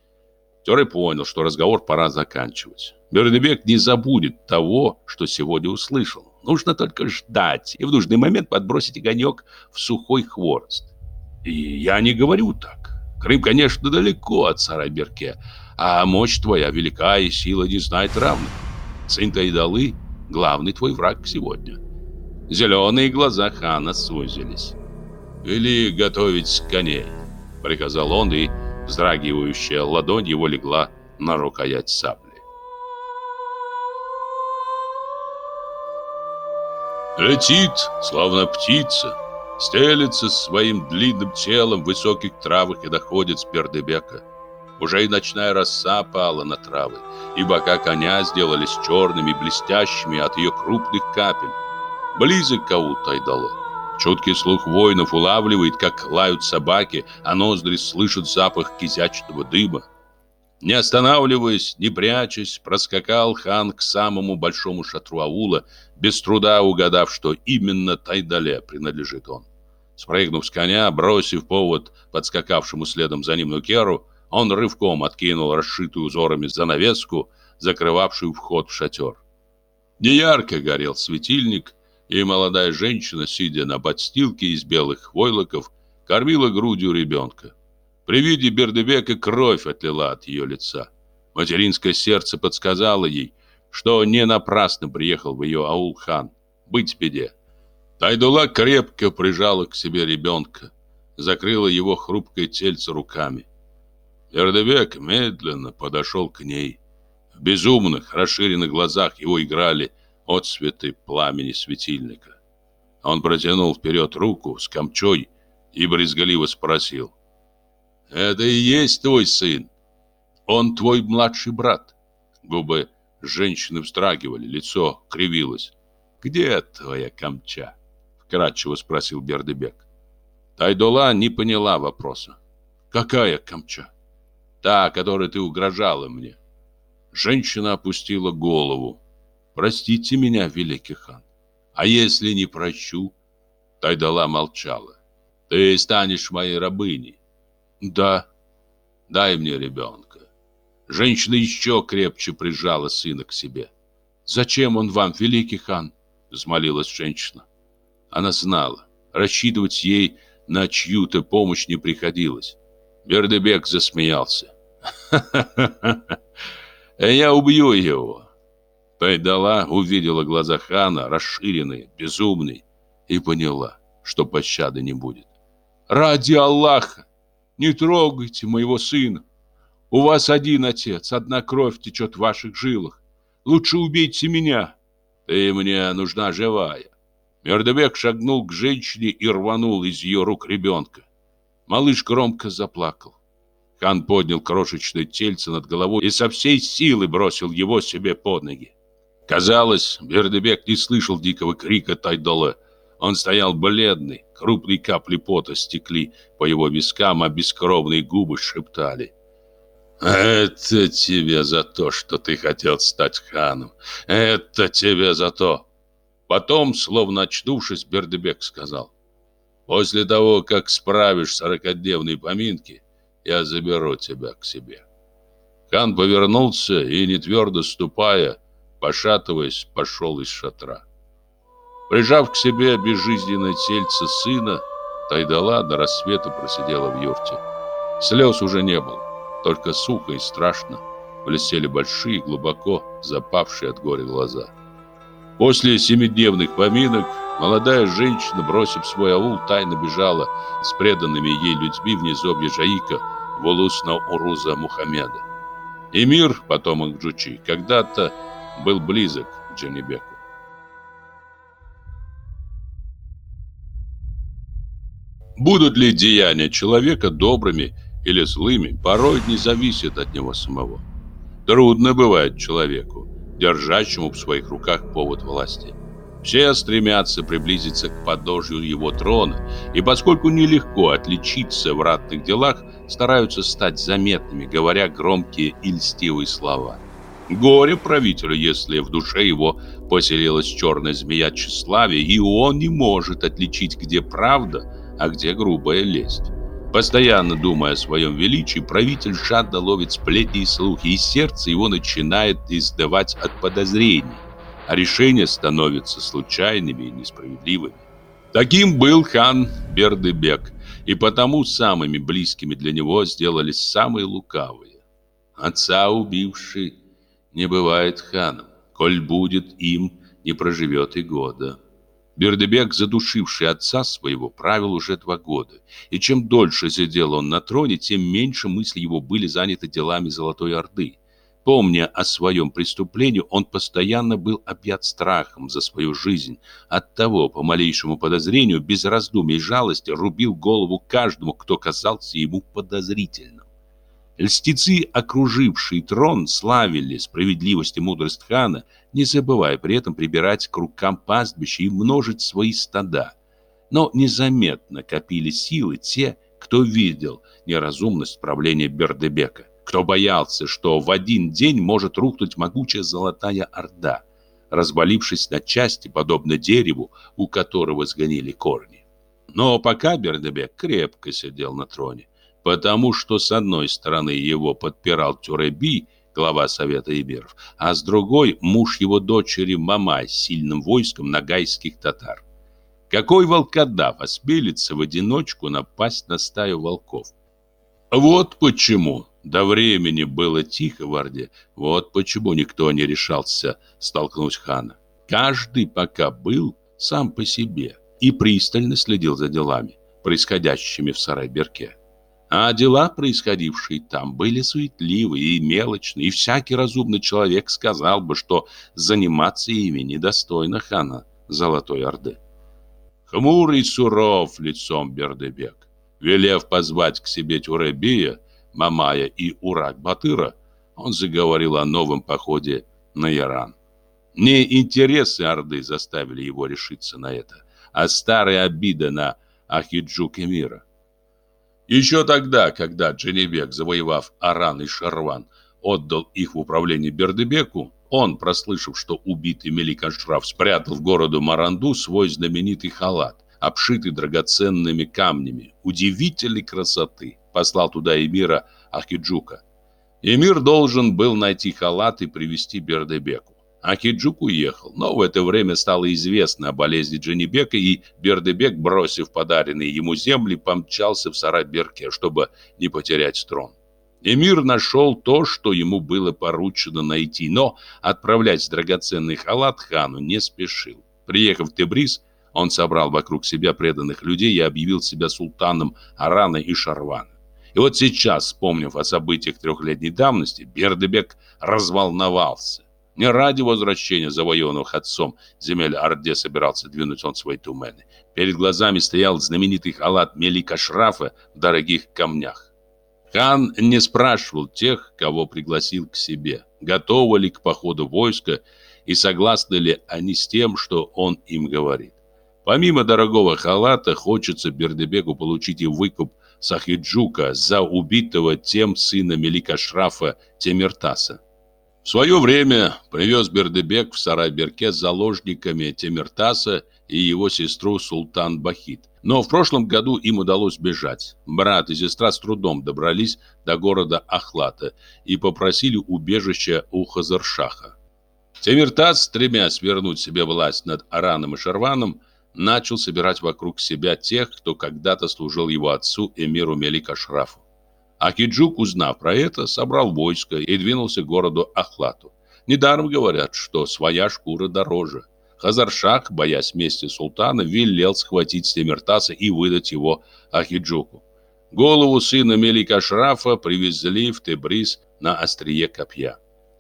Теры понял, что разговор пора заканчивать. Бердебек не забудет того, что сегодня услышал. Нужно только ждать и в нужный момент подбросить огонек в сухой хворост. И я не говорю так. Крым, конечно, далеко от Сарайберке, а мощь твоя велика и сила не знает равных. Сын Тайдалы — главный твой враг сегодня. Зеленые глаза хана сузились. «Вели готовить коней», — приказал он, и вздрагивающая ладонь его легла на рукоять сабли. Летит, словно птица, стелется своим длинным телом в высоких травах и доходит с Пердебека. Уже и ночная роса пала на травы, и бока коня сделались черными, блестящими от ее крупных капель. Близок Каул Тайдало. Чуткий слух воинов улавливает, как лают собаки, а ноздри слышат запах кизячного дыма. Не останавливаясь, не прячась, проскакал хан к самому большому шатру аула, без труда угадав, что именно Тайдале принадлежит он. Спрыгнув с коня, бросив повод подскакавшему следом за ним Нукеру, он рывком откинул расшитую узорами занавеску, закрывавшую вход в шатер. Неярко горел светильник, и молодая женщина, сидя на подстилке из белых войлоков, кормила грудью ребенка. При виде Бердебека кровь отлила от ее лица. Материнское сердце подсказало ей, что не напрасно приехал в ее аул хан. Быть беде. Тайдула крепко прижала к себе ребенка, закрыла его хрупкое тельце руками. Бердебек медленно подошел к ней. В безумных, расширенных глазах его играли отсветы пламени светильника. Он протянул вперед руку с камчой и брезгливо спросил. «Это и есть твой сын? Он твой младший брат?» Губы женщины вздрагивали, лицо кривилось. «Где твоя камча?» Вкратчиво спросил Бердебек. Тайдола не поняла вопроса. «Какая камча?» «Та, которой ты угрожала мне». Женщина опустила голову. Простите меня, великий хан. А если не прощу? Тайдала молчала. Ты станешь моей рабыней. Да. Дай мне ребенка. Женщина еще крепче прижала сына к себе. Зачем он вам, великий хан? Взмолилась женщина. Она знала, рассчитывать ей на чью-то помощь не приходилось. Бердебек засмеялся. «Ха-ха-ха! Я убью его. Тайдала увидела глаза хана, расширенные, безумные, и поняла, что пощады не будет. «Ради Аллаха! Не трогайте моего сына! У вас один отец, одна кровь течет в ваших жилах. Лучше убейте меня!» «Ты мне нужна живая!» Мердебек шагнул к женщине и рванул из ее рук ребенка. Малыш громко заплакал. Хан поднял крошечное тельце над головой и со всей силы бросил его себе под ноги. Казалось, Бердебек не слышал дикого крика Тайдола. Он стоял бледный, крупные капли пота стекли по его вискам, а бескровные губы шептали. «Это тебе за то, что ты хотел стать ханом! Это тебе за то!» Потом, словно очнувшись, Бердебек сказал. «После того, как справишь сорокодневные поминки, я заберу тебя к себе». Хан повернулся и, не твердо ступая, пошатываясь, пошел из шатра. Прижав к себе безжизненное тельце сына, Тайдала до рассвета просидела в юрте. Слез уже не было, только сухо и страшно блестели большие, глубоко запавшие от горя глаза. После семидневных поминок молодая женщина, бросив свой аул, тайно бежала с преданными ей людьми в низовье Жаика в улус Уруза Мухаммеда. Эмир, потомок Джучи, когда-то был близок к Джанибеку. Будут ли деяния человека добрыми или злыми, порой не зависит от него самого. Трудно бывает человеку, держащему в своих руках повод власти. Все стремятся приблизиться к подножию его трона, и поскольку нелегко отличиться в ратных делах, стараются стать заметными, говоря громкие и льстивые слова. Горе правителю, если в душе его поселилась черная змея тщеславия, и он не может отличить, где правда, а где грубая лесть. Постоянно думая о своем величии, правитель жадно ловит сплетни и слухи, и сердце его начинает издавать от подозрений, а решения становятся случайными и несправедливыми. Таким был хан Бердыбек, и потому самыми близкими для него сделались самые лукавые. Отца убивший не бывает ханом, коль будет им, не проживет и года. Бердебек, задушивший отца своего, правил уже два года. И чем дольше сидел он на троне, тем меньше мысли его были заняты делами Золотой Орды. Помня о своем преступлении, он постоянно был объят страхом за свою жизнь. Оттого, по малейшему подозрению, без раздумий и жалости, рубил голову каждому, кто казался ему подозрительным. Льстецы, окружившие трон, славили справедливость и мудрость хана, не забывая при этом прибирать к рукам пастбища и множить свои стада. Но незаметно копили силы те, кто видел неразумность правления Бердебека, кто боялся, что в один день может рухнуть могучая Золотая Орда, развалившись на части, подобно дереву, у которого сгонили корни. Но пока Бердебек крепко сидел на троне, потому что с одной стороны его подпирал Тюреби, глава Совета Иберов, а с другой муж его дочери Мамай с сильным войском нагайских татар. Какой волкодав осмелится в одиночку напасть на стаю волков? Вот почему до времени было тихо в Орде, вот почему никто не решался столкнуть хана. Каждый пока был сам по себе и пристально следил за делами, происходящими в Сарайберке. А дела, происходившие там, были суетливые и мелочные, и всякий разумный человек сказал бы, что заниматься ими недостойно хана Золотой Орды. Хмурый суров лицом Бердебек, велев позвать к себе Тюребия, Мамая и Урак-Батыра, он заговорил о новом походе на Иран. Не интересы Орды заставили его решиться на это, а старая обида на Ахиджук Эмира. Еще тогда, когда Дженебек, завоевав Аран и Шарван, отдал их в управление Бердебеку, он, прослышав, что убитый Мелик Ашраф спрятал в городу Маранду свой знаменитый халат, обшитый драгоценными камнями, удивительной красоты, послал туда эмира Ахиджука. Эмир должен был найти халат и привести Бердебеку. Ахиджук уехал, но в это время стало известно о болезни Джанибека, и Бердебек, бросив подаренные ему земли, помчался в Сарайберке, чтобы не потерять трон. Эмир нашел то, что ему было поручено найти, но отправлять драгоценный халат хану не спешил. Приехав в Тебриз, он собрал вокруг себя преданных людей и объявил себя султаном Арана и Шарвана. И вот сейчас, вспомнив о событиях трехлетней давности, Бердебек разволновался. Не ради возвращения завоеванных отцом земель Орде собирался двинуть он свои тумены. Перед глазами стоял знаменитый халат Мелика Шрафа в дорогих камнях. Хан не спрашивал тех, кого пригласил к себе, готовы ли к походу войска и согласны ли они с тем, что он им говорит. Помимо дорогого халата, хочется Бердебеку получить и выкуп Сахиджука за убитого тем сына Мелика Шрафа Темиртаса. В свое время привез Бердебек в Сарайберке с заложниками Темиртаса и его сестру Султан Бахит. Но в прошлом году им удалось бежать. Брат и сестра с трудом добрались до города Ахлата и попросили убежища у Хазаршаха. Темиртас, стремясь вернуть себе власть над Араном и Шарваном, начал собирать вокруг себя тех, кто когда-то служил его отцу, эмиру Мелика Шрафу. Акиджук, узнав про это, собрал войско и двинулся к городу Ахлату. Недаром говорят, что своя шкура дороже. Хазаршах, боясь мести султана, велел схватить Стемиртаса и выдать его Ахиджуку. Голову сына Мелика Шрафа привезли в Тебриз на острие копья.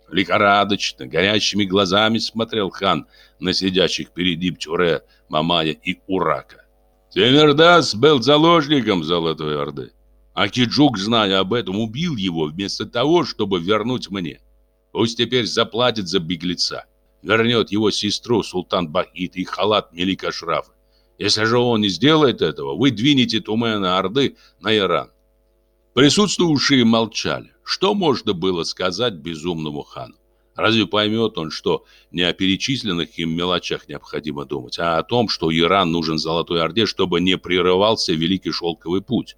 Лихорадочно, горящими глазами смотрел хан на сидящих перед ним Тюре, Мамая и Урака. Темирдас был заложником Золотой Орды. А Киджук, зная об этом, убил его вместо того, чтобы вернуть мне. Пусть теперь заплатит за беглеца. Вернет его сестру Султан Бахит и халат Мелика Шрафа. Если же он не сделает этого, вы двинете Тумена Орды на Иран. Присутствующие молчали. Что можно было сказать безумному хану? Разве поймет он, что не о перечисленных им мелочах необходимо думать, а о том, что Иран нужен Золотой Орде, чтобы не прерывался Великий Шелковый путь?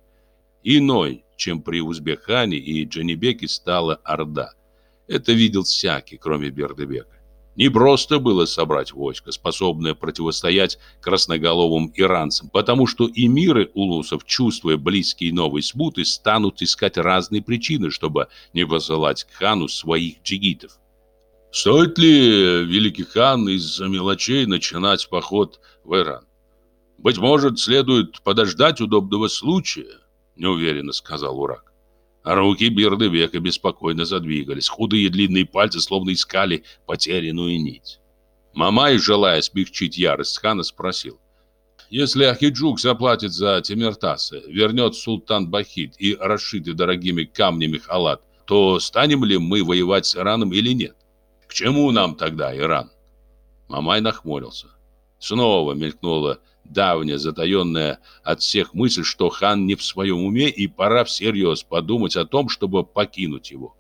Иной, чем при Узбекхане и Джанибеке, стала Орда. Это видел всякий, кроме Бердыбека. Не просто было собрать войско, способное противостоять красноголовым иранцам, потому что эмиры улусов, чувствуя близкие новые смуты, станут искать разные причины, чтобы не посылать к хану своих джигитов. Стоит ли великий хан из-за мелочей начинать поход в Иран? Быть может, следует подождать удобного случая, неуверенно сказал Урак. А руки Бердыбека беспокойно задвигались, худые длинные пальцы словно искали потерянную нить. Мамай, желая смягчить ярость хана, спросил. Если Ахиджук заплатит за Тимиртаса, вернет султан Бахид и расшитый дорогими камнями халат, то станем ли мы воевать с Ираном или нет? К чему нам тогда Иран? Мамай нахмурился. Снова мелькнула давняя, затаенная от всех мысль, что хан не в своем уме и пора всерьез подумать о том, чтобы покинуть его.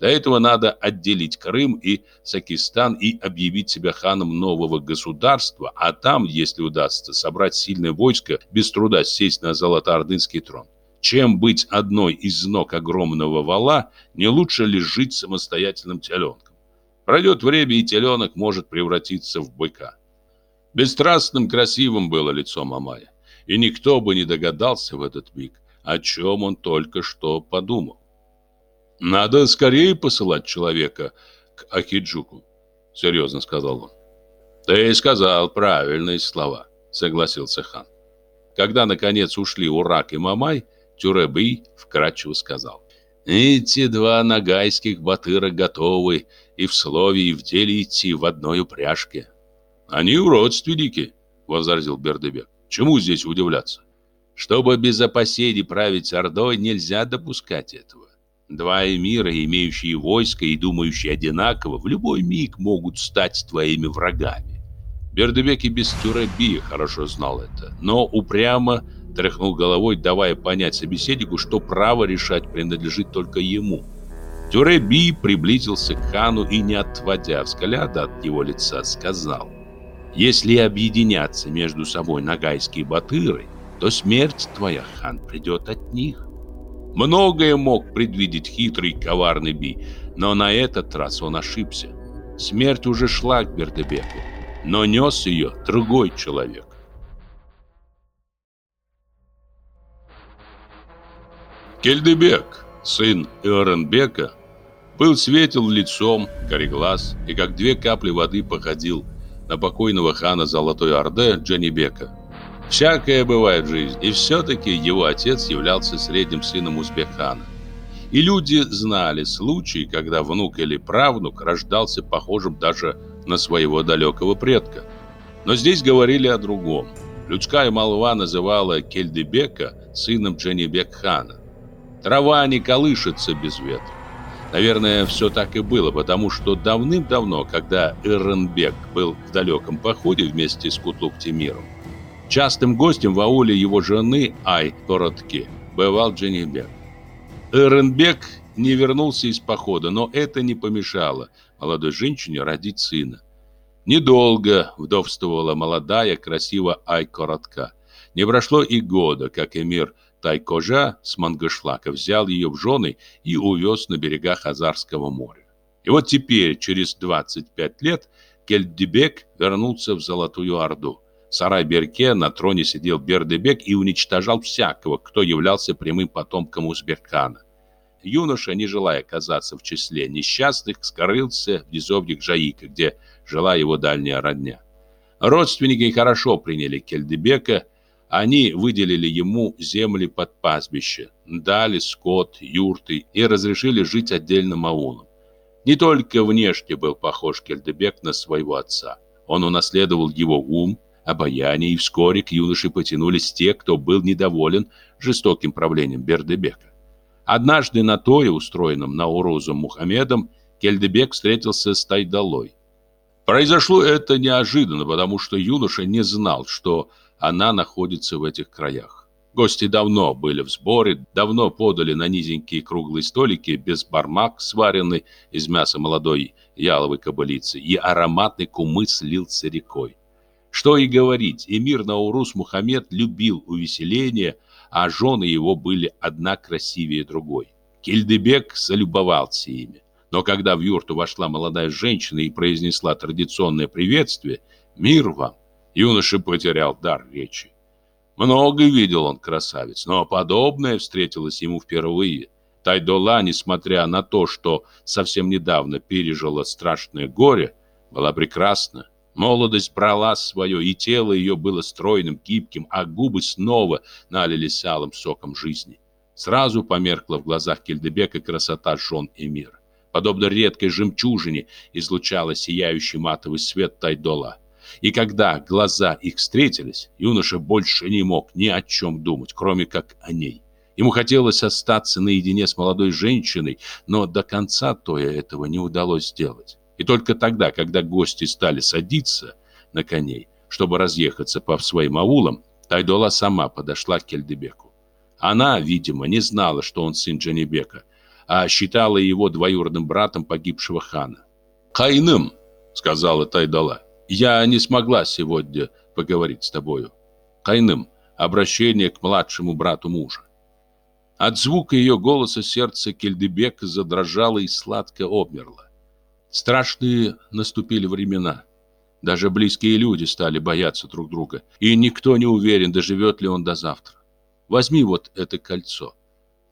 Для этого надо отделить Крым и Сакистан и объявить себя ханом нового государства, а там, если удастся, собрать сильное войско, без труда сесть на золотоордынский трон. Чем быть одной из ног огромного вала, не лучше ли жить самостоятельным теленком? Пройдет время, и теленок может превратиться в быка. Бесстрастным, красивым было лицо Мамая, и никто бы не догадался в этот миг, о чем он только что подумал. «Надо скорее посылать человека к Ахиджуку», — серьезно сказал он. «Ты сказал правильные слова», — согласился хан. Когда, наконец, ушли Урак и Мамай, Тюребый вкратчиво сказал. «Эти два нагайских батыра готовы и в слове, и в деле идти в одной упряжке. Они родственники, возразил Бердыбек. Чему здесь удивляться? Чтобы без опасений править Ордой, нельзя допускать этого. Два эмира, имеющие войско и думающие одинаково, в любой миг могут стать твоими врагами. Бердыбек и без Тюрабия хорошо знал это, но упрямо тряхнул головой, давая понять собеседнику, что право решать принадлежит только ему – Тюреби приблизился к хану и, не отводя взгляда от его лица, сказал, «Если объединятся между собой нагайские батыры, то смерть твоя, хан, придет от них». Многое мог предвидеть хитрый коварный Би, но на этот раз он ошибся. Смерть уже шла к Бердебеку, но нес ее другой человек. Кельдебек, сын Иоренбека, был светел лицом, кореглаз и как две капли воды походил на покойного хана Золотой Орды Джанибека. Всякое бывает в жизни, и все-таки его отец являлся средним сыном Узбекхана. И люди знали случаи, когда внук или правнук рождался похожим даже на своего далекого предка. Но здесь говорили о другом. Людская молва называла Кельдебека сыном Джанибек-хана. Трава не колышется без ветра. Наверное, все так и было, потому что давным-давно, когда Иренбек был в далеком походе вместе с Кутлук-Тимиром, частым гостем в ауле его жены Ай-Коротки бывал Дженнибек. Иренбек не вернулся из похода, но это не помешало молодой женщине родить сына. Недолго вдовствовала молодая, красивая Ай-Коротка. Не прошло и года, как эмир Тайкожа с Мангышлака взял ее в жены и увез на берега Хазарского моря. И вот теперь, через 25 лет, Кельдебек вернулся в Золотую Орду. В Сарай-Берке на троне сидел Бердебек и уничтожал всякого, кто являлся прямым потомком Узбекхана. Юноша, не желая оказаться в числе несчастных, скрылся в низовьях Жаика, где жила его дальняя родня. Родственники хорошо приняли Кельдебека, они выделили ему земли под пастбище, дали скот, юрты и разрешили жить отдельным аулом. Не только внешне был похож Кельдебек на своего отца. Он унаследовал его ум, обаяние, и вскоре к юноше потянулись те, кто был недоволен жестоким правлением Бердебека. Однажды на торе, устроенном Наурузом Мухаммедом, Кельдебек встретился с Тайдалой. Произошло это неожиданно, потому что юноша не знал, что она находится в этих краях. Гости давно были в сборе, давно подали на низенькие круглые столики без бармак, сваренный из мяса молодой яловой кобылицы, и ароматный кумыс лился рекой. Что и говорить, эмир Наурус Мухаммед любил увеселение, а жены его были одна красивее другой. Кильдебек залюбовался ими. Но когда в юрту вошла молодая женщина и произнесла традиционное приветствие «Мир вам!», юноша потерял дар речи. Много видел он красавиц, но подобное встретилось ему впервые. Тайдола, несмотря на то, что совсем недавно пережила страшное горе, была прекрасна. Молодость брала свое, и тело ее было стройным, гибким, а губы снова налились алым соком жизни. Сразу померкла в глазах Кельдебека красота жен Эмира подобно редкой жемчужине, излучала сияющий матовый свет Тайдола. И когда глаза их встретились, юноша больше не мог ни о чем думать, кроме как о ней. Ему хотелось остаться наедине с молодой женщиной, но до конца Тоя этого не удалось сделать. И только тогда, когда гости стали садиться на коней, чтобы разъехаться по своим аулам, Тайдола сама подошла к Кельдебеку. Она, видимо, не знала, что он сын Джанибека, а считала его двоюродным братом погибшего хана. «Кайным», — сказала Тайдала, — «я не смогла сегодня поговорить с тобою». Кайным — обращение к младшему брату мужа. От звука ее голоса сердце Кельдебека задрожало и сладко обмерло. Страшные наступили времена. Даже близкие люди стали бояться друг друга, и никто не уверен, доживет ли он до завтра. Возьми вот это кольцо.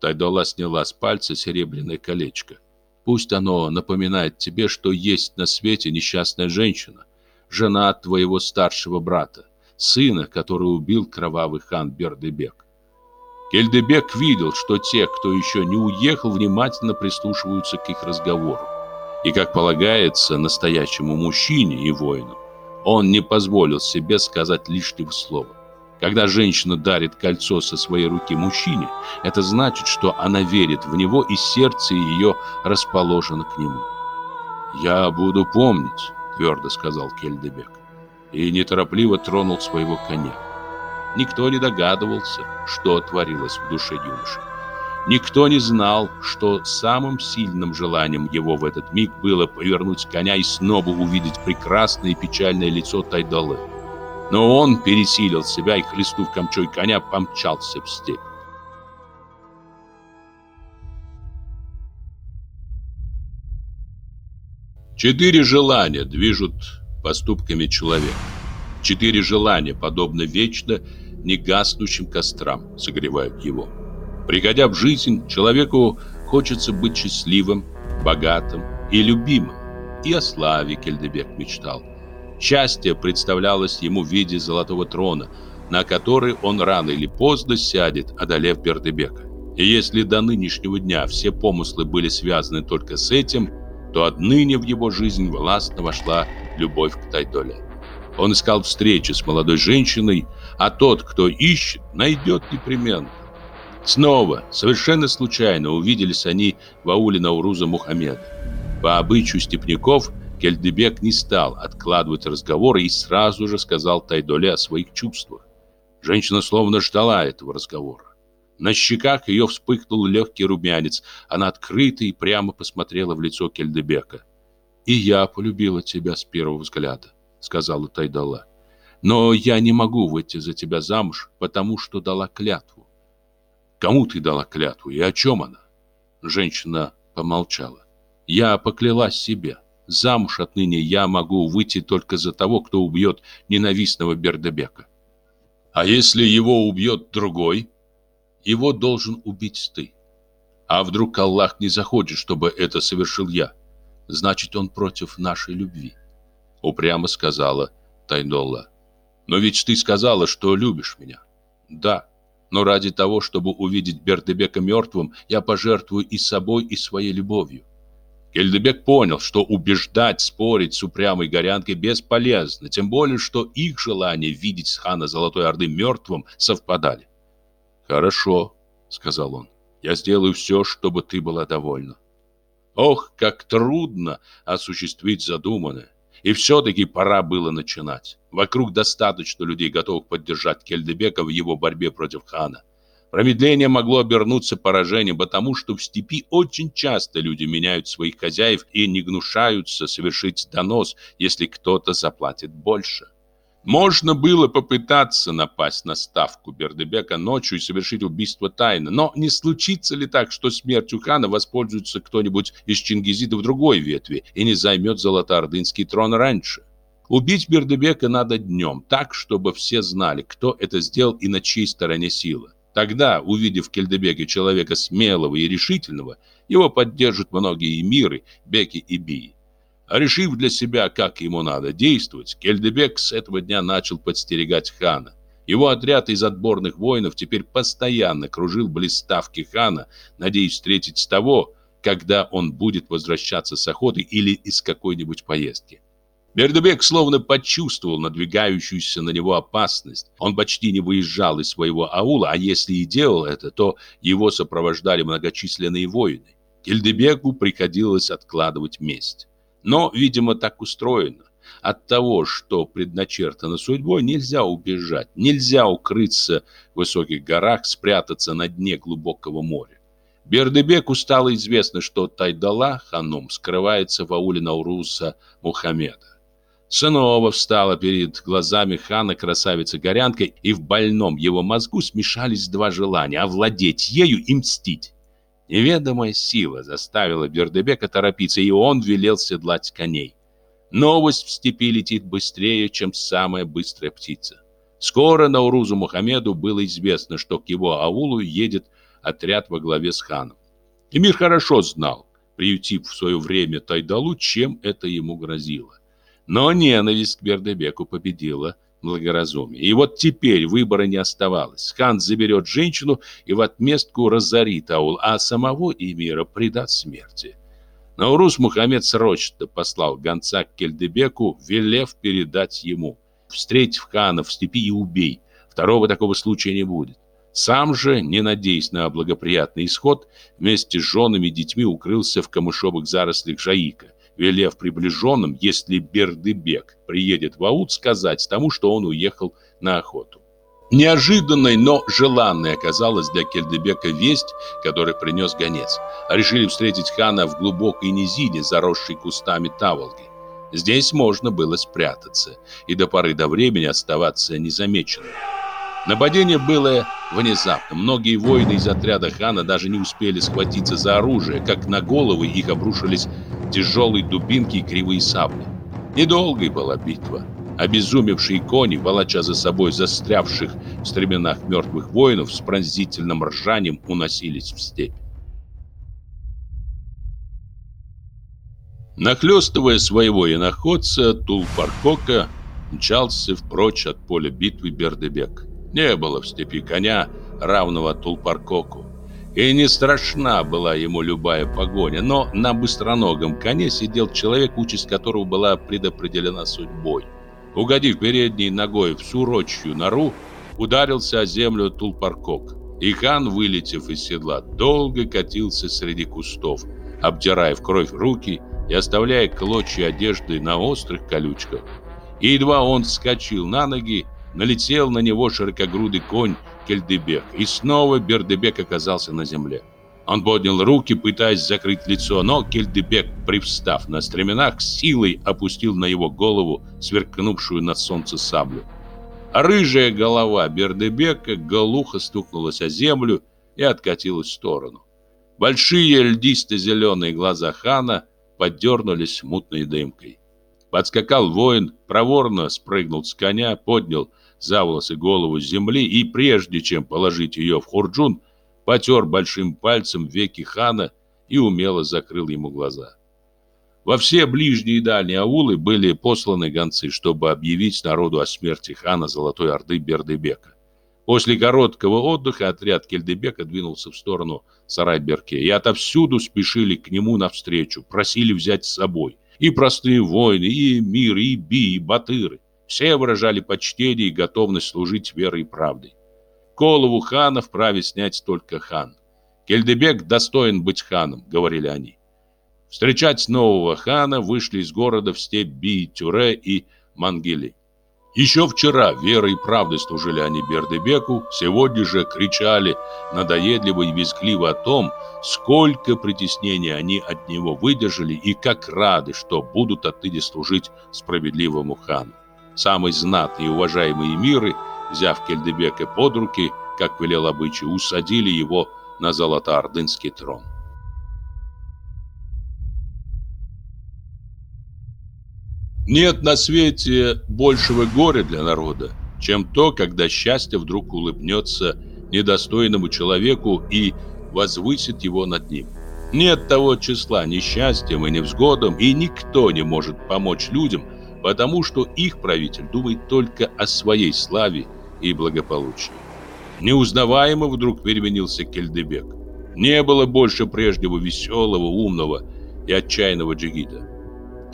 Тайдола сняла с пальца серебряное колечко. Пусть оно напоминает тебе, что есть на свете несчастная женщина, жена твоего старшего брата, сына, который убил кровавый хан Бердебек. Кельдебек видел, что те, кто еще не уехал, внимательно прислушиваются к их разговору. И, как полагается настоящему мужчине и воину, он не позволил себе сказать лишнего слова. Когда женщина дарит кольцо со своей руки мужчине, это значит, что она верит в него и сердце ее расположено к нему. «Я буду помнить», — твердо сказал Кельдебек, и неторопливо тронул своего коня. Никто не догадывался, что творилось в душе юноши. Никто не знал, что самым сильным желанием его в этот миг было повернуть коня и снова увидеть прекрасное и печальное лицо Тайдалы. Но он пересилил себя и, хлестнув камчой коня, помчался в степь. Четыре желания движут поступками человека. Четыре желания, подобно вечно негаснущим кострам, согревают его. Приходя в жизнь, человеку хочется быть счастливым, богатым и любимым. И о славе Кельдебек мечтал – Счастье представлялось ему в виде золотого трона, на который он рано или поздно сядет, одолев Бердебека. И если до нынешнего дня все помыслы были связаны только с этим, то отныне в его жизнь властно вошла любовь к Тайдоле. Он искал встречи с молодой женщиной, а тот, кто ищет, найдет непременно. Снова, совершенно случайно, увиделись они в ауле Науруза Мухаммеда. По обычаю степняков – Кельдебек не стал откладывать разговор и сразу же сказал Тайдоле о своих чувствах. Женщина словно ждала этого разговора. На щеках ее вспыхнул легкий румянец. Она открыто и прямо посмотрела в лицо Кельдебека. «И я полюбила тебя с первого взгляда», — сказала Тайдала. «Но я не могу выйти за тебя замуж, потому что дала клятву». «Кому ты дала клятву и о чем она?» Женщина помолчала. «Я поклялась себе». Замуж отныне я могу выйти только за того, кто убьет ненавистного Бердебека. А если его убьет другой? Его должен убить ты. А вдруг Аллах не захочет, чтобы это совершил я? Значит, он против нашей любви. Упрямо сказала Тайдолла. Но ведь ты сказала, что любишь меня. Да, но ради того, чтобы увидеть Бердебека мертвым, я пожертвую и собой, и своей любовью. Кельдебек понял, что убеждать, спорить с упрямой горянкой бесполезно, тем более, что их желание видеть хана Золотой Орды мертвым совпадали. «Хорошо», — сказал он, — «я сделаю все, чтобы ты была довольна». Ох, как трудно осуществить задуманное. И все-таки пора было начинать. Вокруг достаточно людей, готовых поддержать Кельдебека в его борьбе против хана. Промедление могло обернуться поражением, потому что в степи очень часто люди меняют своих хозяев и не гнушаются совершить донос, если кто-то заплатит больше. Можно было попытаться напасть на ставку Бердебека ночью и совершить убийство тайно, но не случится ли так, что смертью хана воспользуется кто-нибудь из чингизидов другой ветви и не займет золотоордынский трон раньше? Убить Бердебека надо днем, так, чтобы все знали, кто это сделал и на чьей стороне сила. Тогда, увидев в Кельдебеке человека смелого и решительного, его поддержат многие эмиры, беки и бии. Решив для себя, как ему надо действовать, Кельдебек с этого дня начал подстерегать хана. Его отряд из отборных воинов теперь постоянно кружил близ ставки хана, надеясь встретить с того, когда он будет возвращаться с охоты или из какой-нибудь поездки. Бердебек словно почувствовал надвигающуюся на него опасность. Он почти не выезжал из своего аула, а если и делал это, то его сопровождали многочисленные воины. Кельдебеку приходилось откладывать месть. Но, видимо, так устроено. От того, что предначертано судьбой, нельзя убежать, нельзя укрыться в высоких горах, спрятаться на дне глубокого моря. Бердебеку стало известно, что Тайдала, ханум, скрывается в ауле Науруса Мухаммеда. Снова встала перед глазами хана красавица-горянка, и в больном его мозгу смешались два желания – овладеть ею и мстить. Неведомая сила заставила Бердебека торопиться, и он велел седлать коней. Новость в степи летит быстрее, чем самая быстрая птица. Скоро Наурузу Мухаммеду было известно, что к его аулу едет отряд во главе с ханом. Эмир хорошо знал, приютив в свое время Тайдалу, чем это ему грозило. Но ненависть к Бердебеку победила благоразумие. И вот теперь выбора не оставалось. Хан заберет женщину и в отместку разорит аул, а самого эмира предаст смерти. Наурус Мухаммед срочно послал гонца к Кельдебеку, велев передать ему. Встретив хана в степи и убей. Второго такого случая не будет. Сам же, не надеясь на благоприятный исход, вместе с женами и детьми укрылся в камышовых зарослях Жаика велев приближенным, если Бердыбек приедет в Ауд, сказать тому, что он уехал на охоту. Неожиданной, но желанной оказалась для Кельдебека весть, которую принес гонец. Решили встретить хана в глубокой низине, заросшей кустами таволги. Здесь можно было спрятаться и до поры до времени оставаться незамеченным. Нападение было внезапно. Многие воины из отряда хана даже не успели схватиться за оружие, как на головы их обрушились тяжелые дубинки и кривые сабли. Недолгой была битва. Обезумевшие кони, волоча за собой застрявших в стременах мертвых воинов, с пронзительным ржанием уносились в степь. Нахлёстывая своего иноходца, Тулпаркока мчался впрочь от поля битвы Бердебек. Не было в степи коня, равного Тулпаркоку. И не страшна была ему любая погоня, но на быстроногом коне сидел человек, участь которого была предопределена судьбой. Угодив передней ногой в сурочью нору, ударился о землю Тулпаркок. И хан, вылетев из седла, долго катился среди кустов, обдирая в кровь руки и оставляя клочья одежды на острых колючках. И едва он вскочил на ноги, налетел на него широкогрудый конь Кельдебек, и снова Бердебек оказался на земле. Он поднял руки, пытаясь закрыть лицо, но Кельдебек, привстав на стременах, силой опустил на его голову сверкнувшую на солнце саблю. А рыжая голова Бердебека голухо стукнулась о землю и откатилась в сторону. Большие льдисто-зеленые глаза хана подернулись мутной дымкой. Подскакал воин, проворно спрыгнул с коня, поднял за волосы голову с земли и, прежде чем положить ее в хурджун, потер большим пальцем веки хана и умело закрыл ему глаза. Во все ближние и дальние аулы были посланы гонцы, чтобы объявить народу о смерти хана Золотой Орды Бердыбека. После короткого отдыха отряд Кельдебека двинулся в сторону Сарайберке, и отовсюду спешили к нему навстречу, просили взять с собой. И простые воины, и мир, и би, и батыры. Все выражали почтение и готовность служить верой и правдой. Голову хана вправе снять только хан. Кельдебек достоин быть ханом, говорили они. Встречать нового хана вышли из города в степь Би-Тюре и Мангили. Еще вчера верой и правдой служили они Бердебеку, сегодня же кричали надоедливо и визгливо о том, сколько притеснений они от него выдержали и как рады, что будут отныне служить справедливому хану. Самые знатные и уважаемые миры, взяв Кельдебека под руки, как велел обычай, усадили его на золотоордынский трон. Нет на свете большего горя для народа, чем то, когда счастье вдруг улыбнется недостойному человеку и возвысит его над ним. Нет того числа несчастьем и невзгодом, и никто не может помочь людям, потому что их правитель думает только о своей славе и благополучии. Неузнаваемо вдруг переменился Кельдебек. Не было больше прежнего веселого, умного и отчаянного джигита.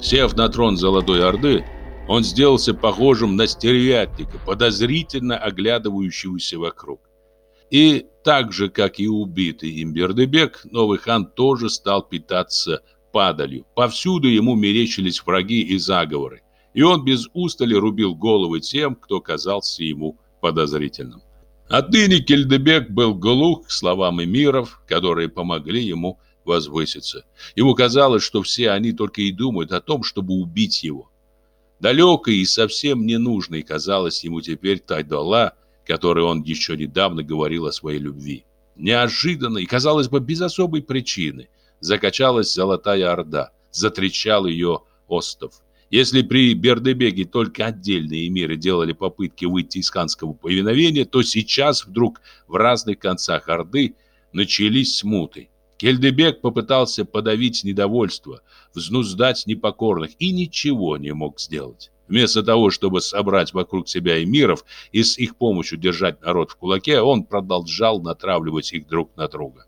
Сев на трон Золотой Орды, он сделался похожим на стервятника, подозрительно оглядывающегося вокруг. И так же, как и убитый им Бердыбек, новый хан тоже стал питаться падалью. Повсюду ему мерещились враги и заговоры, и он без устали рубил головы тем, кто казался ему подозрительным. Отныне Кельдебек был глух к словам эмиров, которые помогли ему возвыситься. Ему казалось, что все они только и думают о том, чтобы убить его. Далекой и совсем ненужной казалась ему теперь Тайдола, которой он еще недавно говорил о своей любви. Неожиданно и, казалось бы, без особой причины закачалась Золотая Орда, затрещал ее остов. Если при Бердебеге только отдельные миры делали попытки выйти из ханского повиновения, то сейчас вдруг в разных концах Орды начались смуты. Кельдебек попытался подавить недовольство, взнуздать непокорных и ничего не мог сделать. Вместо того, чтобы собрать вокруг себя эмиров и с их помощью держать народ в кулаке, он продолжал натравливать их друг на друга.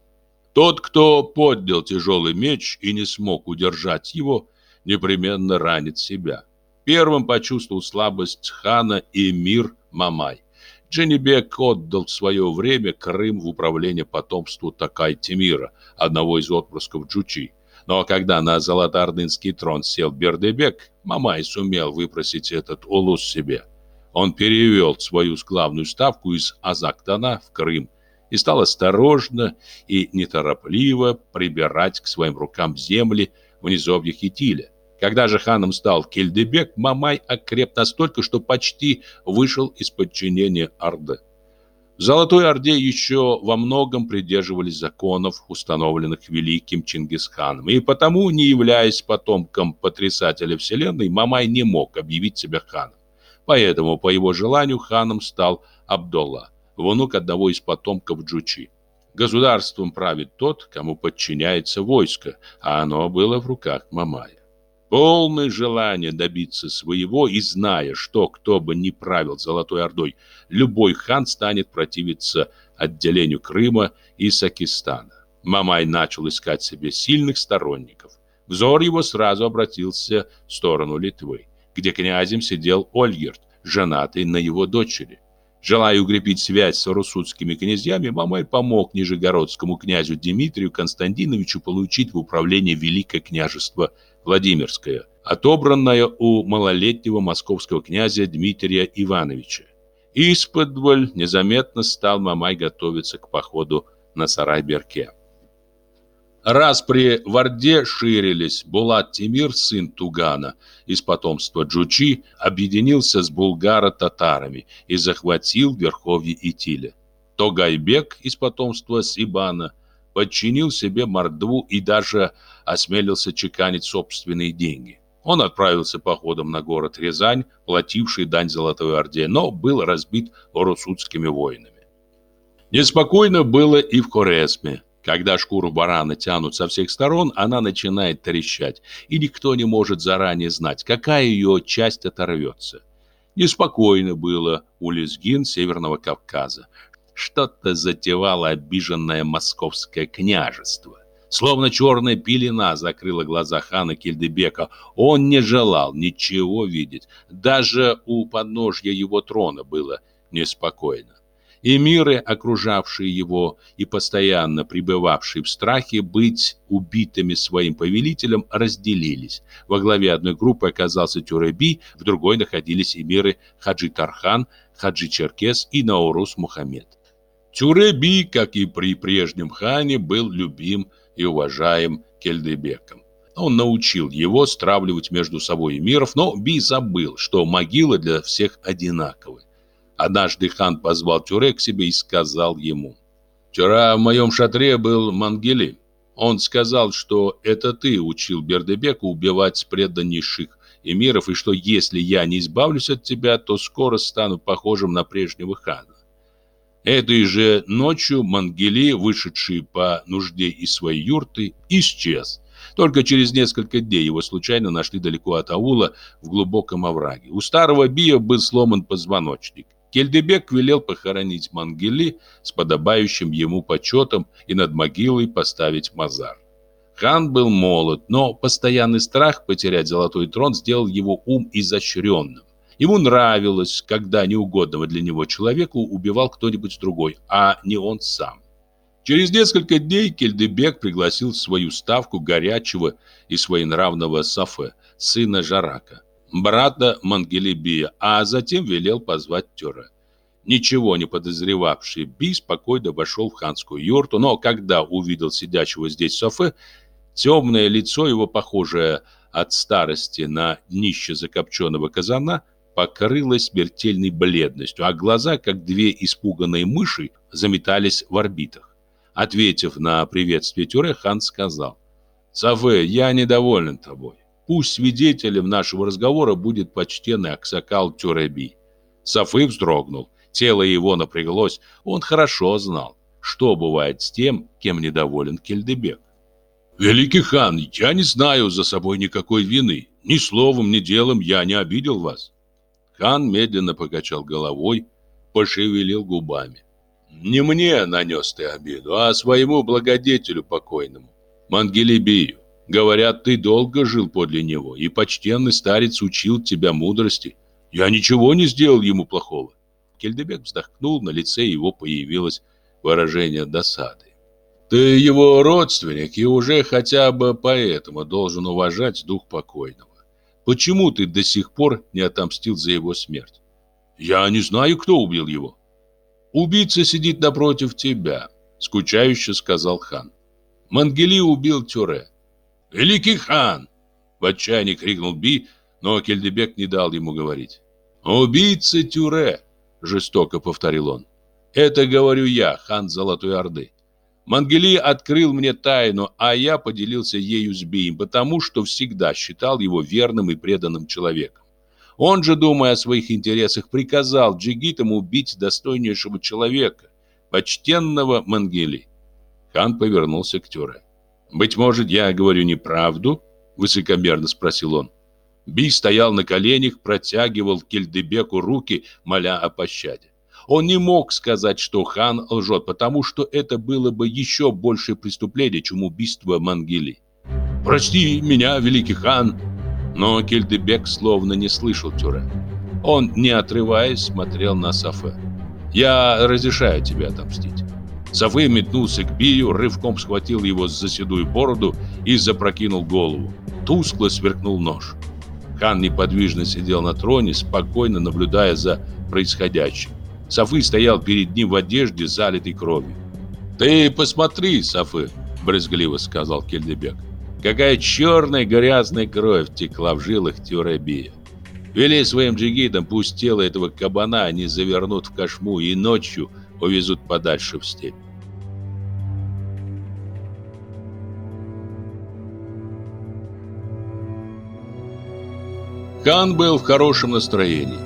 Тот, кто поднял тяжелый меч и не смог удержать его, непременно ранит себя. Первым почувствовал слабость хана эмир Мамай. Дженнибек отдал в свое время Крым в управление потомству Такай-Тимира, одного из отпрысков Джучи. Но когда на золотоордынский трон сел Бердебек, Мамай сумел выпросить этот улус себе. Он перевел свою главную ставку из Азактана в Крым и стал осторожно и неторопливо прибирать к своим рукам земли в низовьях Итиля. Когда же ханом стал Кельдебек, Мамай окреп настолько, что почти вышел из подчинения Орды. В Золотой Орде еще во многом придерживались законов, установленных великим Чингисханом, и потому, не являясь потомком потрясателя вселенной, Мамай не мог объявить себя ханом. Поэтому, по его желанию, ханом стал Абдолла, внук одного из потомков Джучи. Государством правит тот, кому подчиняется войско, а оно было в руках Мамая. Полное желание добиться своего и зная, что кто бы ни правил Золотой Ордой, любой хан станет противиться отделению Крыма и Сакистана. Мамай начал искать себе сильных сторонников. Взор его сразу обратился в сторону Литвы, где князем сидел Ольгерт, женатый на его дочери. Желая укрепить связь с русудскими князьями, Мамай помог нижегородскому князю Дмитрию Константиновичу получить в управление Великое княжество Владимирская, отобранная у малолетнего московского князя Дмитрия Ивановича. Исподволь незаметно стал Мамай готовиться к походу на Сарай-Берке. Раз при Варде ширились, Булат Тимир, сын Тугана, из потомства Джучи, объединился с булгаро-татарами и захватил верховье Итиля. Тогайбек из потомства Сибана подчинил себе Мордву и даже осмелился чеканить собственные деньги. Он отправился походом на город Рязань, плативший дань Золотой Орде, но был разбит русудскими воинами. Неспокойно было и в Хорезме. Когда шкуру барана тянут со всех сторон, она начинает трещать, и никто не может заранее знать, какая ее часть оторвется. Неспокойно было у лезгин Северного Кавказа. Что-то затевало обиженное московское княжество. Словно черная пелена закрыла глаза хана Кильдебека. Он не желал ничего видеть. Даже у подножья его трона было неспокойно. Эмиры, окружавшие его и постоянно пребывавшие в страхе быть убитыми своим повелителем, разделились. Во главе одной группы оказался Тюреби, в другой находились эмиры Хаджи Тархан, Хаджи Черкес и Наурус Мухаммед. Тюреби, как и при прежнем хане, был любим и уважаем Кельдебеком. Он научил его стравливать между собой миров, но Би забыл, что могила для всех одинаковы. Однажды хан позвал Тюре к себе и сказал ему, «Вчера в моем шатре был Мангели. Он сказал, что это ты учил Бердебеку убивать преданнейших эмиров, и что если я не избавлюсь от тебя, то скоро стану похожим на прежнего хана. Этой же ночью Мангели, вышедший по нужде из своей юрты, исчез. Только через несколько дней его случайно нашли далеко от аула в глубоком овраге. У старого Бия был сломан позвоночник. Кельдебек велел похоронить Мангели с подобающим ему почетом и над могилой поставить мазар. Хан был молод, но постоянный страх потерять золотой трон сделал его ум изощренным. Ему нравилось, когда неугодного для него человека убивал кто-нибудь другой, а не он сам. Через несколько дней Кельдебек пригласил в свою ставку горячего и своенравного Сафе, сына Жарака, брата Мангелебия, а затем велел позвать Тёра. Ничего не подозревавший Би спокойно вошел в ханскую юрту, но когда увидел сидящего здесь Софе, темное лицо его, похожее от старости на днище закопченного казана, покрылась смертельной бледностью, а глаза, как две испуганные мыши, заметались в орбитах. Ответив на приветствие Тюре, хан сказал, «Сафе, я недоволен тобой. Пусть свидетелем нашего разговора будет почтенный Аксакал Тюреби». Сафы вздрогнул, тело его напряглось, он хорошо знал, что бывает с тем, кем недоволен Кельдебек. «Великий хан, я не знаю за собой никакой вины. Ни словом, ни делом я не обидел вас. Хан медленно покачал головой, пошевелил губами. Не мне нанес ты обиду, а своему благодетелю покойному, Мангелебию. Говорят, ты долго жил подле него, и почтенный старец учил тебя мудрости. Я ничего не сделал ему плохого. Кельдебек вздохнул, на лице его появилось выражение досады. Ты его родственник, и уже хотя бы поэтому должен уважать дух покойного. Почему ты до сих пор не отомстил за его смерть? Я не знаю, кто убил его. Убийца сидит напротив тебя, скучающе сказал хан. Мангели убил Тюре. Великий хан! В отчаянии крикнул Би, но Кельдебек не дал ему говорить. Убийца Тюре, жестоко повторил он. Это говорю я, хан Золотой Орды. Мангели открыл мне тайну, а я поделился ею с Бием, потому что всегда считал его верным и преданным человеком. Он же, думая о своих интересах, приказал джигитам убить достойнейшего человека, почтенного Мангели. Хан повернулся к Тюре. «Быть может, я говорю неправду?» – высокомерно спросил он. Би стоял на коленях, протягивал Кельдебеку руки, моля о пощаде. Он не мог сказать, что хан лжет, потому что это было бы еще большее преступление, чем убийство Мангили. «Прости меня, великий хан!» Но Кельдебек словно не слышал Тюре. Он, не отрываясь, смотрел на Сафе. «Я разрешаю тебе отомстить». Сафе метнулся к Бию, рывком схватил его за седую бороду и запрокинул голову. Тускло сверкнул нож. Хан неподвижно сидел на троне, спокойно наблюдая за происходящим. Софы стоял перед ним в одежде, залитой кровью. «Ты посмотри, Софы!» – брезгливо сказал Кельдебек. «Какая черная грязная кровь текла в жилах Тюребия! Вели своим джигитам, пусть тело этого кабана они завернут в кошму и ночью увезут подальше в степь. Хан был в хорошем настроении.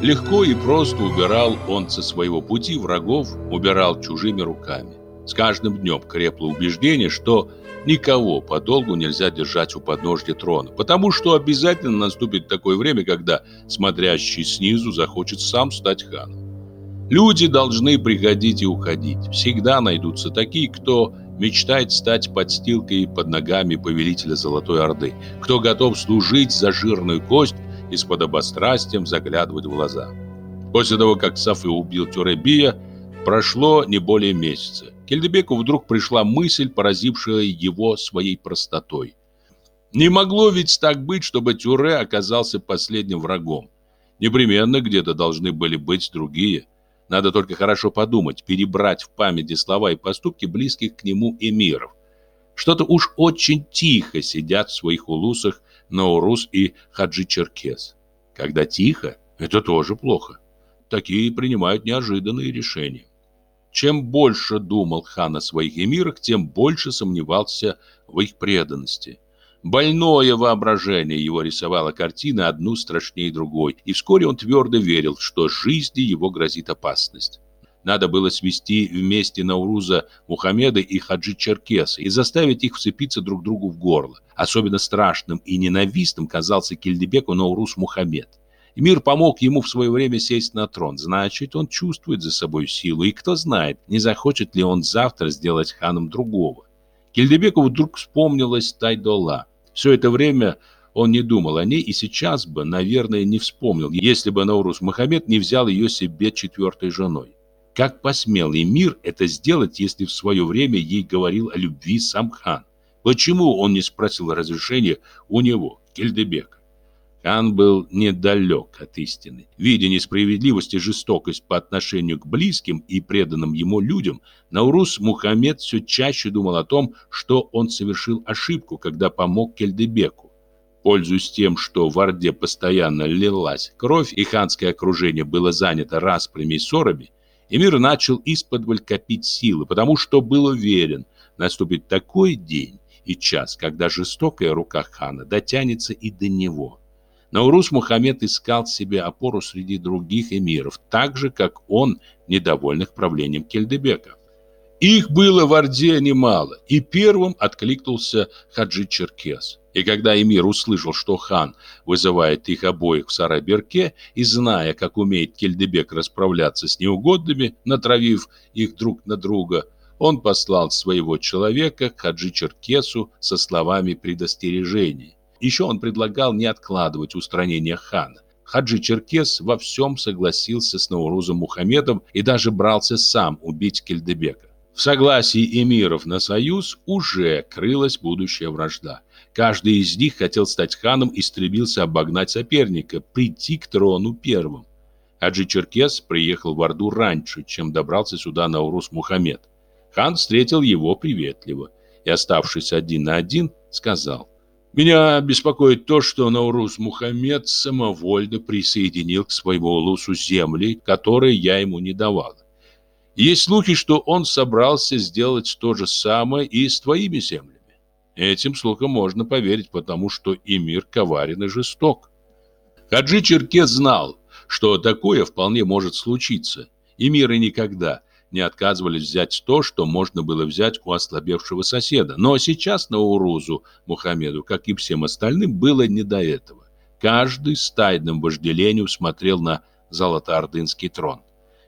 Легко и просто убирал он со своего пути врагов, убирал чужими руками. С каждым днем крепло убеждение, что никого подолгу нельзя держать у подножья трона, потому что обязательно наступит такое время, когда смотрящий снизу захочет сам стать ханом. Люди должны приходить и уходить. Всегда найдутся такие, кто мечтает стать подстилкой под ногами повелителя Золотой Орды, кто готов служить за жирную кость и с подобострастием заглядывать в глаза. После того, как Сафы убил Тюребия, прошло не более месяца. Кельдебеку вдруг пришла мысль, поразившая его своей простотой. Не могло ведь так быть, чтобы Тюре оказался последним врагом. Непременно где-то должны были быть другие. Надо только хорошо подумать, перебрать в памяти слова и поступки близких к нему эмиров. Что-то уж очень тихо сидят в своих улусах Наурус и Хаджи-Черкес. Когда тихо, это тоже плохо. Такие принимают неожиданные решения. Чем больше думал хан о своих эмирах, тем больше сомневался в их преданности. Больное воображение его рисовало картины одну страшнее другой, и вскоре он твердо верил, что жизни его грозит опасность. Надо было свести вместе Науруза Мухаммеда и Хаджи Черкеса и заставить их вцепиться друг другу в горло. Особенно страшным и ненавистным казался Кельдебеку Науруз Мухаммед. Мир помог ему в свое время сесть на трон. Значит, он чувствует за собой силу. И кто знает, не захочет ли он завтра сделать ханом другого. Кельдебеку вдруг вспомнилась Тайдола. Все это время он не думал о ней и сейчас бы, наверное, не вспомнил, если бы Наурус Мухаммед не взял ее себе четвертой женой. Как посмел Эмир это сделать, если в свое время ей говорил о любви сам хан? Почему он не спросил разрешения у него, Кельдебека? Хан был недалек от истины. Видя несправедливость и жестокость по отношению к близким и преданным ему людям, Наурус Мухаммед все чаще думал о том, что он совершил ошибку, когда помог Кельдебеку. Пользуясь тем, что в Орде постоянно лилась кровь и ханское окружение было занято распрями и ссорами, Эмир начал исподволь копить силы, потому что был уверен, наступит такой день и час, когда жестокая рука хана дотянется и до него. Наурус Мухаммед искал себе опору среди других эмиров, так же, как он, недовольных правлением Кельдебека. Их было в Орде немало, и первым откликнулся Хаджи Черкес. И когда эмир услышал, что хан вызывает их обоих в Сараберке, и зная, как умеет Кельдебек расправляться с неугодными, натравив их друг на друга, он послал своего человека к Хаджи Черкесу со словами предостережения. Еще он предлагал не откладывать устранение хана. Хаджи Черкес во всем согласился с Наурузом Мухаммедом и даже брался сам убить Кельдебека. В согласии эмиров на союз уже крылась будущая вражда. Каждый из них хотел стать ханом и стремился обогнать соперника, прийти к трону первым. Хаджи Черкес приехал в Орду раньше, чем добрался сюда Наурус Мухаммед. Хан встретил его приветливо и, оставшись один на один, сказал меня беспокоит то, что Наурус Мухаммед самовольно присоединил к своему улусу земли, которые я ему не давал. Есть слухи, что он собрался сделать то же самое и с твоими землями. Этим слухам можно поверить, потому что и мир коварен и жесток. Хаджи Черкес знал, что такое вполне может случиться, и мир и никогда – не отказывались взять то, что можно было взять у ослабевшего соседа. Но сейчас на Урузу Мухаммеду, как и всем остальным, было не до этого. Каждый с тайным вожделением смотрел на золотоордынский трон.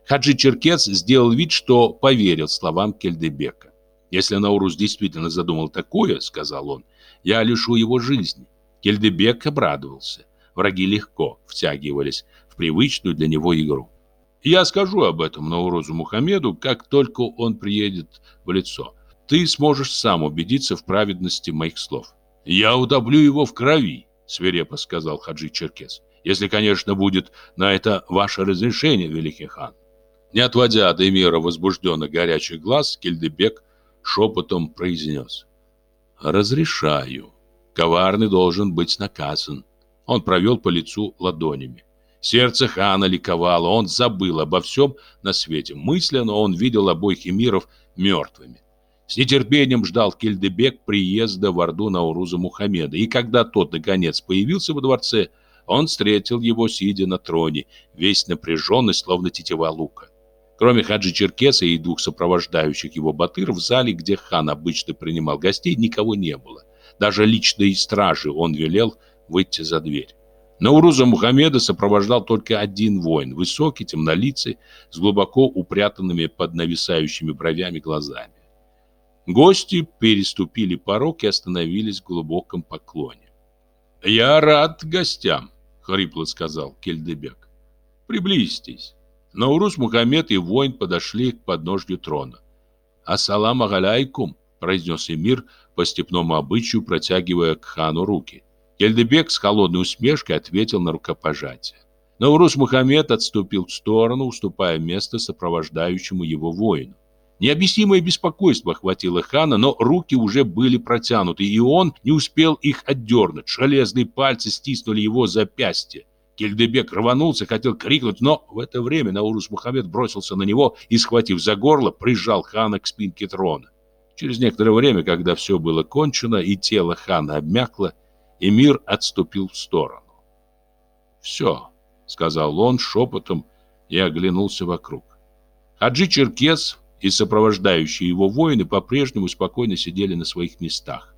Хаджи Черкес сделал вид, что поверил словам Кельдебека. «Если Наурус действительно задумал такое, — сказал он, — я лишу его жизни». Кельдебек обрадовался. Враги легко втягивались в привычную для него игру. Я скажу об этом Наурозу Мухаммеду, как только он приедет в лицо. Ты сможешь сам убедиться в праведности моих слов. Я утоплю его в крови, свирепо сказал Хаджи Черкес. Если, конечно, будет на это ваше разрешение, великий хан. Не отводя от эмира возбужденно горячих глаз, Кельдебек шепотом произнес. «Разрешаю. Коварный должен быть наказан». Он провел по лицу ладонями. Сердце хана ликовало, он забыл обо всем на свете. Мысленно он видел обоих эмиров мертвыми. С нетерпением ждал Кельдебек приезда в Орду Науруза Мухаммеда, и когда тот, наконец, появился во дворце, он встретил его, сидя на троне, весь напряженный, словно тетива лука. Кроме Хаджи Черкеса и двух сопровождающих его батыр, в зале, где хан обычно принимал гостей, никого не было. Даже личной стражи он велел выйти за дверь. Науруза Мухаммеда сопровождал только один воин, высокий, темнолицый, с глубоко упрятанными под нависающими бровями глазами. Гости переступили порог и остановились в глубоком поклоне. «Я рад гостям», — хрипло сказал Кельдебек. «Приблизьтесь». Наурус Мухаммед и воин подошли к подножью трона. «Ассаламу алейкум», — произнес эмир по степному обычаю, протягивая к хану руки. Кельдебек с холодной усмешкой ответил на рукопожатие. Наурус Мухаммед отступил в сторону, уступая место сопровождающему его воину. Необъяснимое беспокойство охватило хана, но руки уже были протянуты, и он не успел их отдернуть. Железные пальцы стиснули его запястье. Кельдебек рванулся, хотел крикнуть, но в это время Наурус Мухаммед бросился на него и, схватив за горло, прижал хана к спинке трона. Через некоторое время, когда все было кончено и тело хана обмякло, эмир отступил в сторону. «Все», — сказал он шепотом и оглянулся вокруг. Хаджи Черкес и сопровождающие его воины по-прежнему спокойно сидели на своих местах.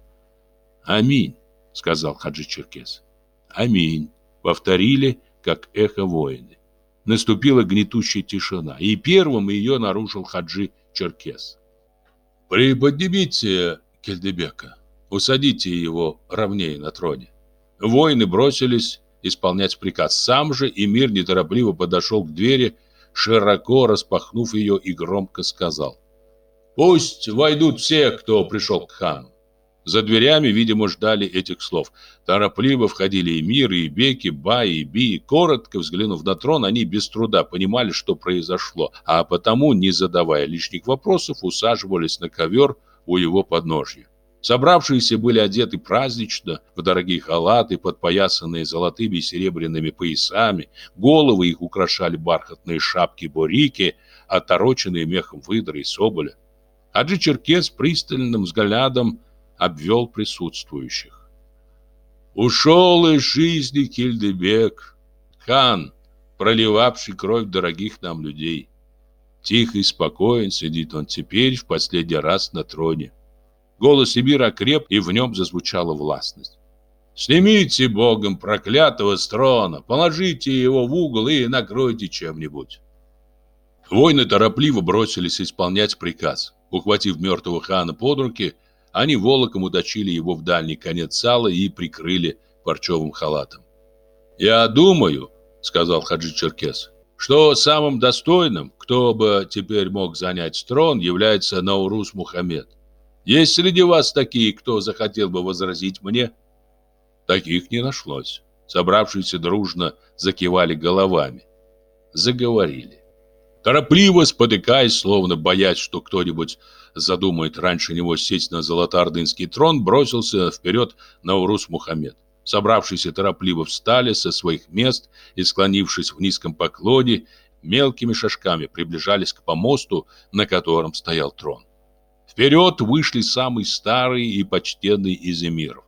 «Аминь», — сказал Хаджи Черкес. «Аминь», — повторили, как эхо воины. Наступила гнетущая тишина, и первым ее нарушил Хаджи Черкес. «Приподнимите Кельдебека, усадите его ровнее на троне». Воины бросились исполнять приказ. Сам же Эмир неторопливо подошел к двери, широко распахнув ее и громко сказал. «Пусть войдут все, кто пришел к хану». За дверями, видимо, ждали этих слов. Торопливо входили и Мир, и Беки, Ба, и Би. Коротко взглянув на трон, они без труда понимали, что произошло, а потому, не задавая лишних вопросов, усаживались на ковер у его подножья. Собравшиеся были одеты празднично, в дорогие халаты, подпоясанные золотыми и серебряными поясами, головы их украшали бархатные шапки-борики, отороченные мехом выдры и соболя. Аджи Черкес пристальным взглядом обвел присутствующих. Ушел из жизни Кильдебек, хан, проливавший кровь дорогих нам людей. Тихо и спокоен сидит он теперь в последний раз на троне. Голос Сибира окреп, и в нем зазвучала властность. «Снимите Богом проклятого с трона, положите его в угол и накройте чем-нибудь». Воины торопливо бросились исполнять приказ. Ухватив мертвого хана под руки, они волоком уточили его в дальний конец зала и прикрыли парчевым халатом. «Я думаю», — сказал Хаджи Черкес, — «что самым достойным, кто бы теперь мог занять трон, является Наурус Мухаммед. Есть среди вас такие, кто захотел бы возразить мне? Таких не нашлось. Собравшиеся дружно закивали головами. Заговорили. Торопливо спотыкаясь, словно боясь, что кто-нибудь задумает раньше него сесть на золотоордынский трон, бросился вперед Наурус Мухаммед. Собравшиеся торопливо встали со своих мест и, склонившись в низком поклоне, мелкими шажками приближались к помосту, на котором стоял трон. Вперед вышли самый старый и почтенный из эмиров.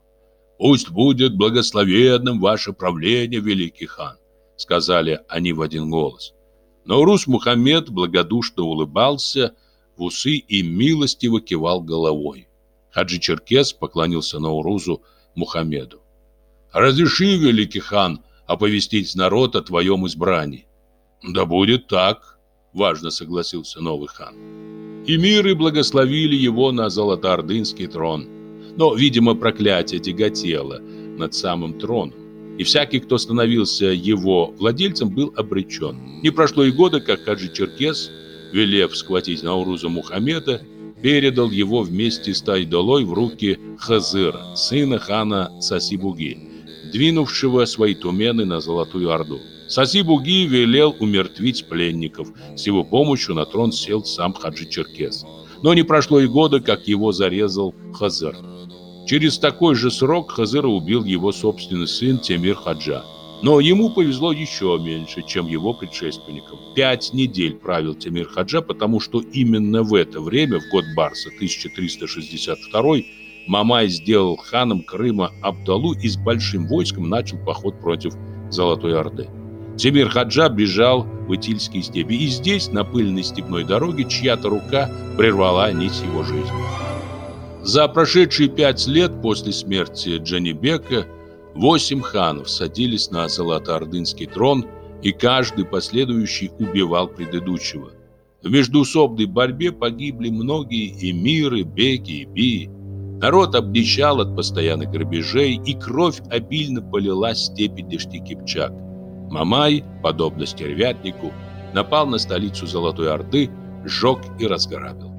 «Пусть будет благословенным ваше правление, великий хан», сказали они в один голос. Но Рус Мухаммед благодушно улыбался в усы и милостиво кивал головой. Хаджи Черкес поклонился Наурузу Мухаммеду. «Разреши, великий хан, оповестить народ о твоем избрании». «Да будет так», — важно согласился новый хан и миры благословили его на золотоордынский трон. Но, видимо, проклятие тяготело над самым троном, и всякий, кто становился его владельцем, был обречен. Не прошло и года, как Хаджи Черкес, велев схватить Науруза Мухаммеда, передал его вместе с Тайдолой в руки Хазыра, сына хана Сасибуги, двинувшего свои тумены на Золотую Орду. Саси-Буги велел умертвить пленников. С его помощью на трон сел сам Хаджи Черкес. Но не прошло и года, как его зарезал Хазар. Через такой же срок Хазыра убил его собственный сын Темир Хаджа. Но ему повезло еще меньше, чем его предшественникам. Пять недель правил Темир Хаджа, потому что именно в это время, в год Барса 1362 Мамай сделал ханом Крыма Абдалу и с большим войском начал поход против Золотой Орды. Тимир Хаджа бежал в Итильские степи, и здесь, на пыльной степной дороге, чья-то рука прервала нить его жизни. За прошедшие пять лет после смерти Джанибека восемь ханов садились на золотоордынский трон, и каждый последующий убивал предыдущего. В междуусобной борьбе погибли многие эмиры, беки и бии. Народ обнищал от постоянных грабежей, и кровь обильно полила степи Дешти Кипчак. Мамай, подобно стервятнику, напал на столицу Золотой Орды, сжег и разграбил.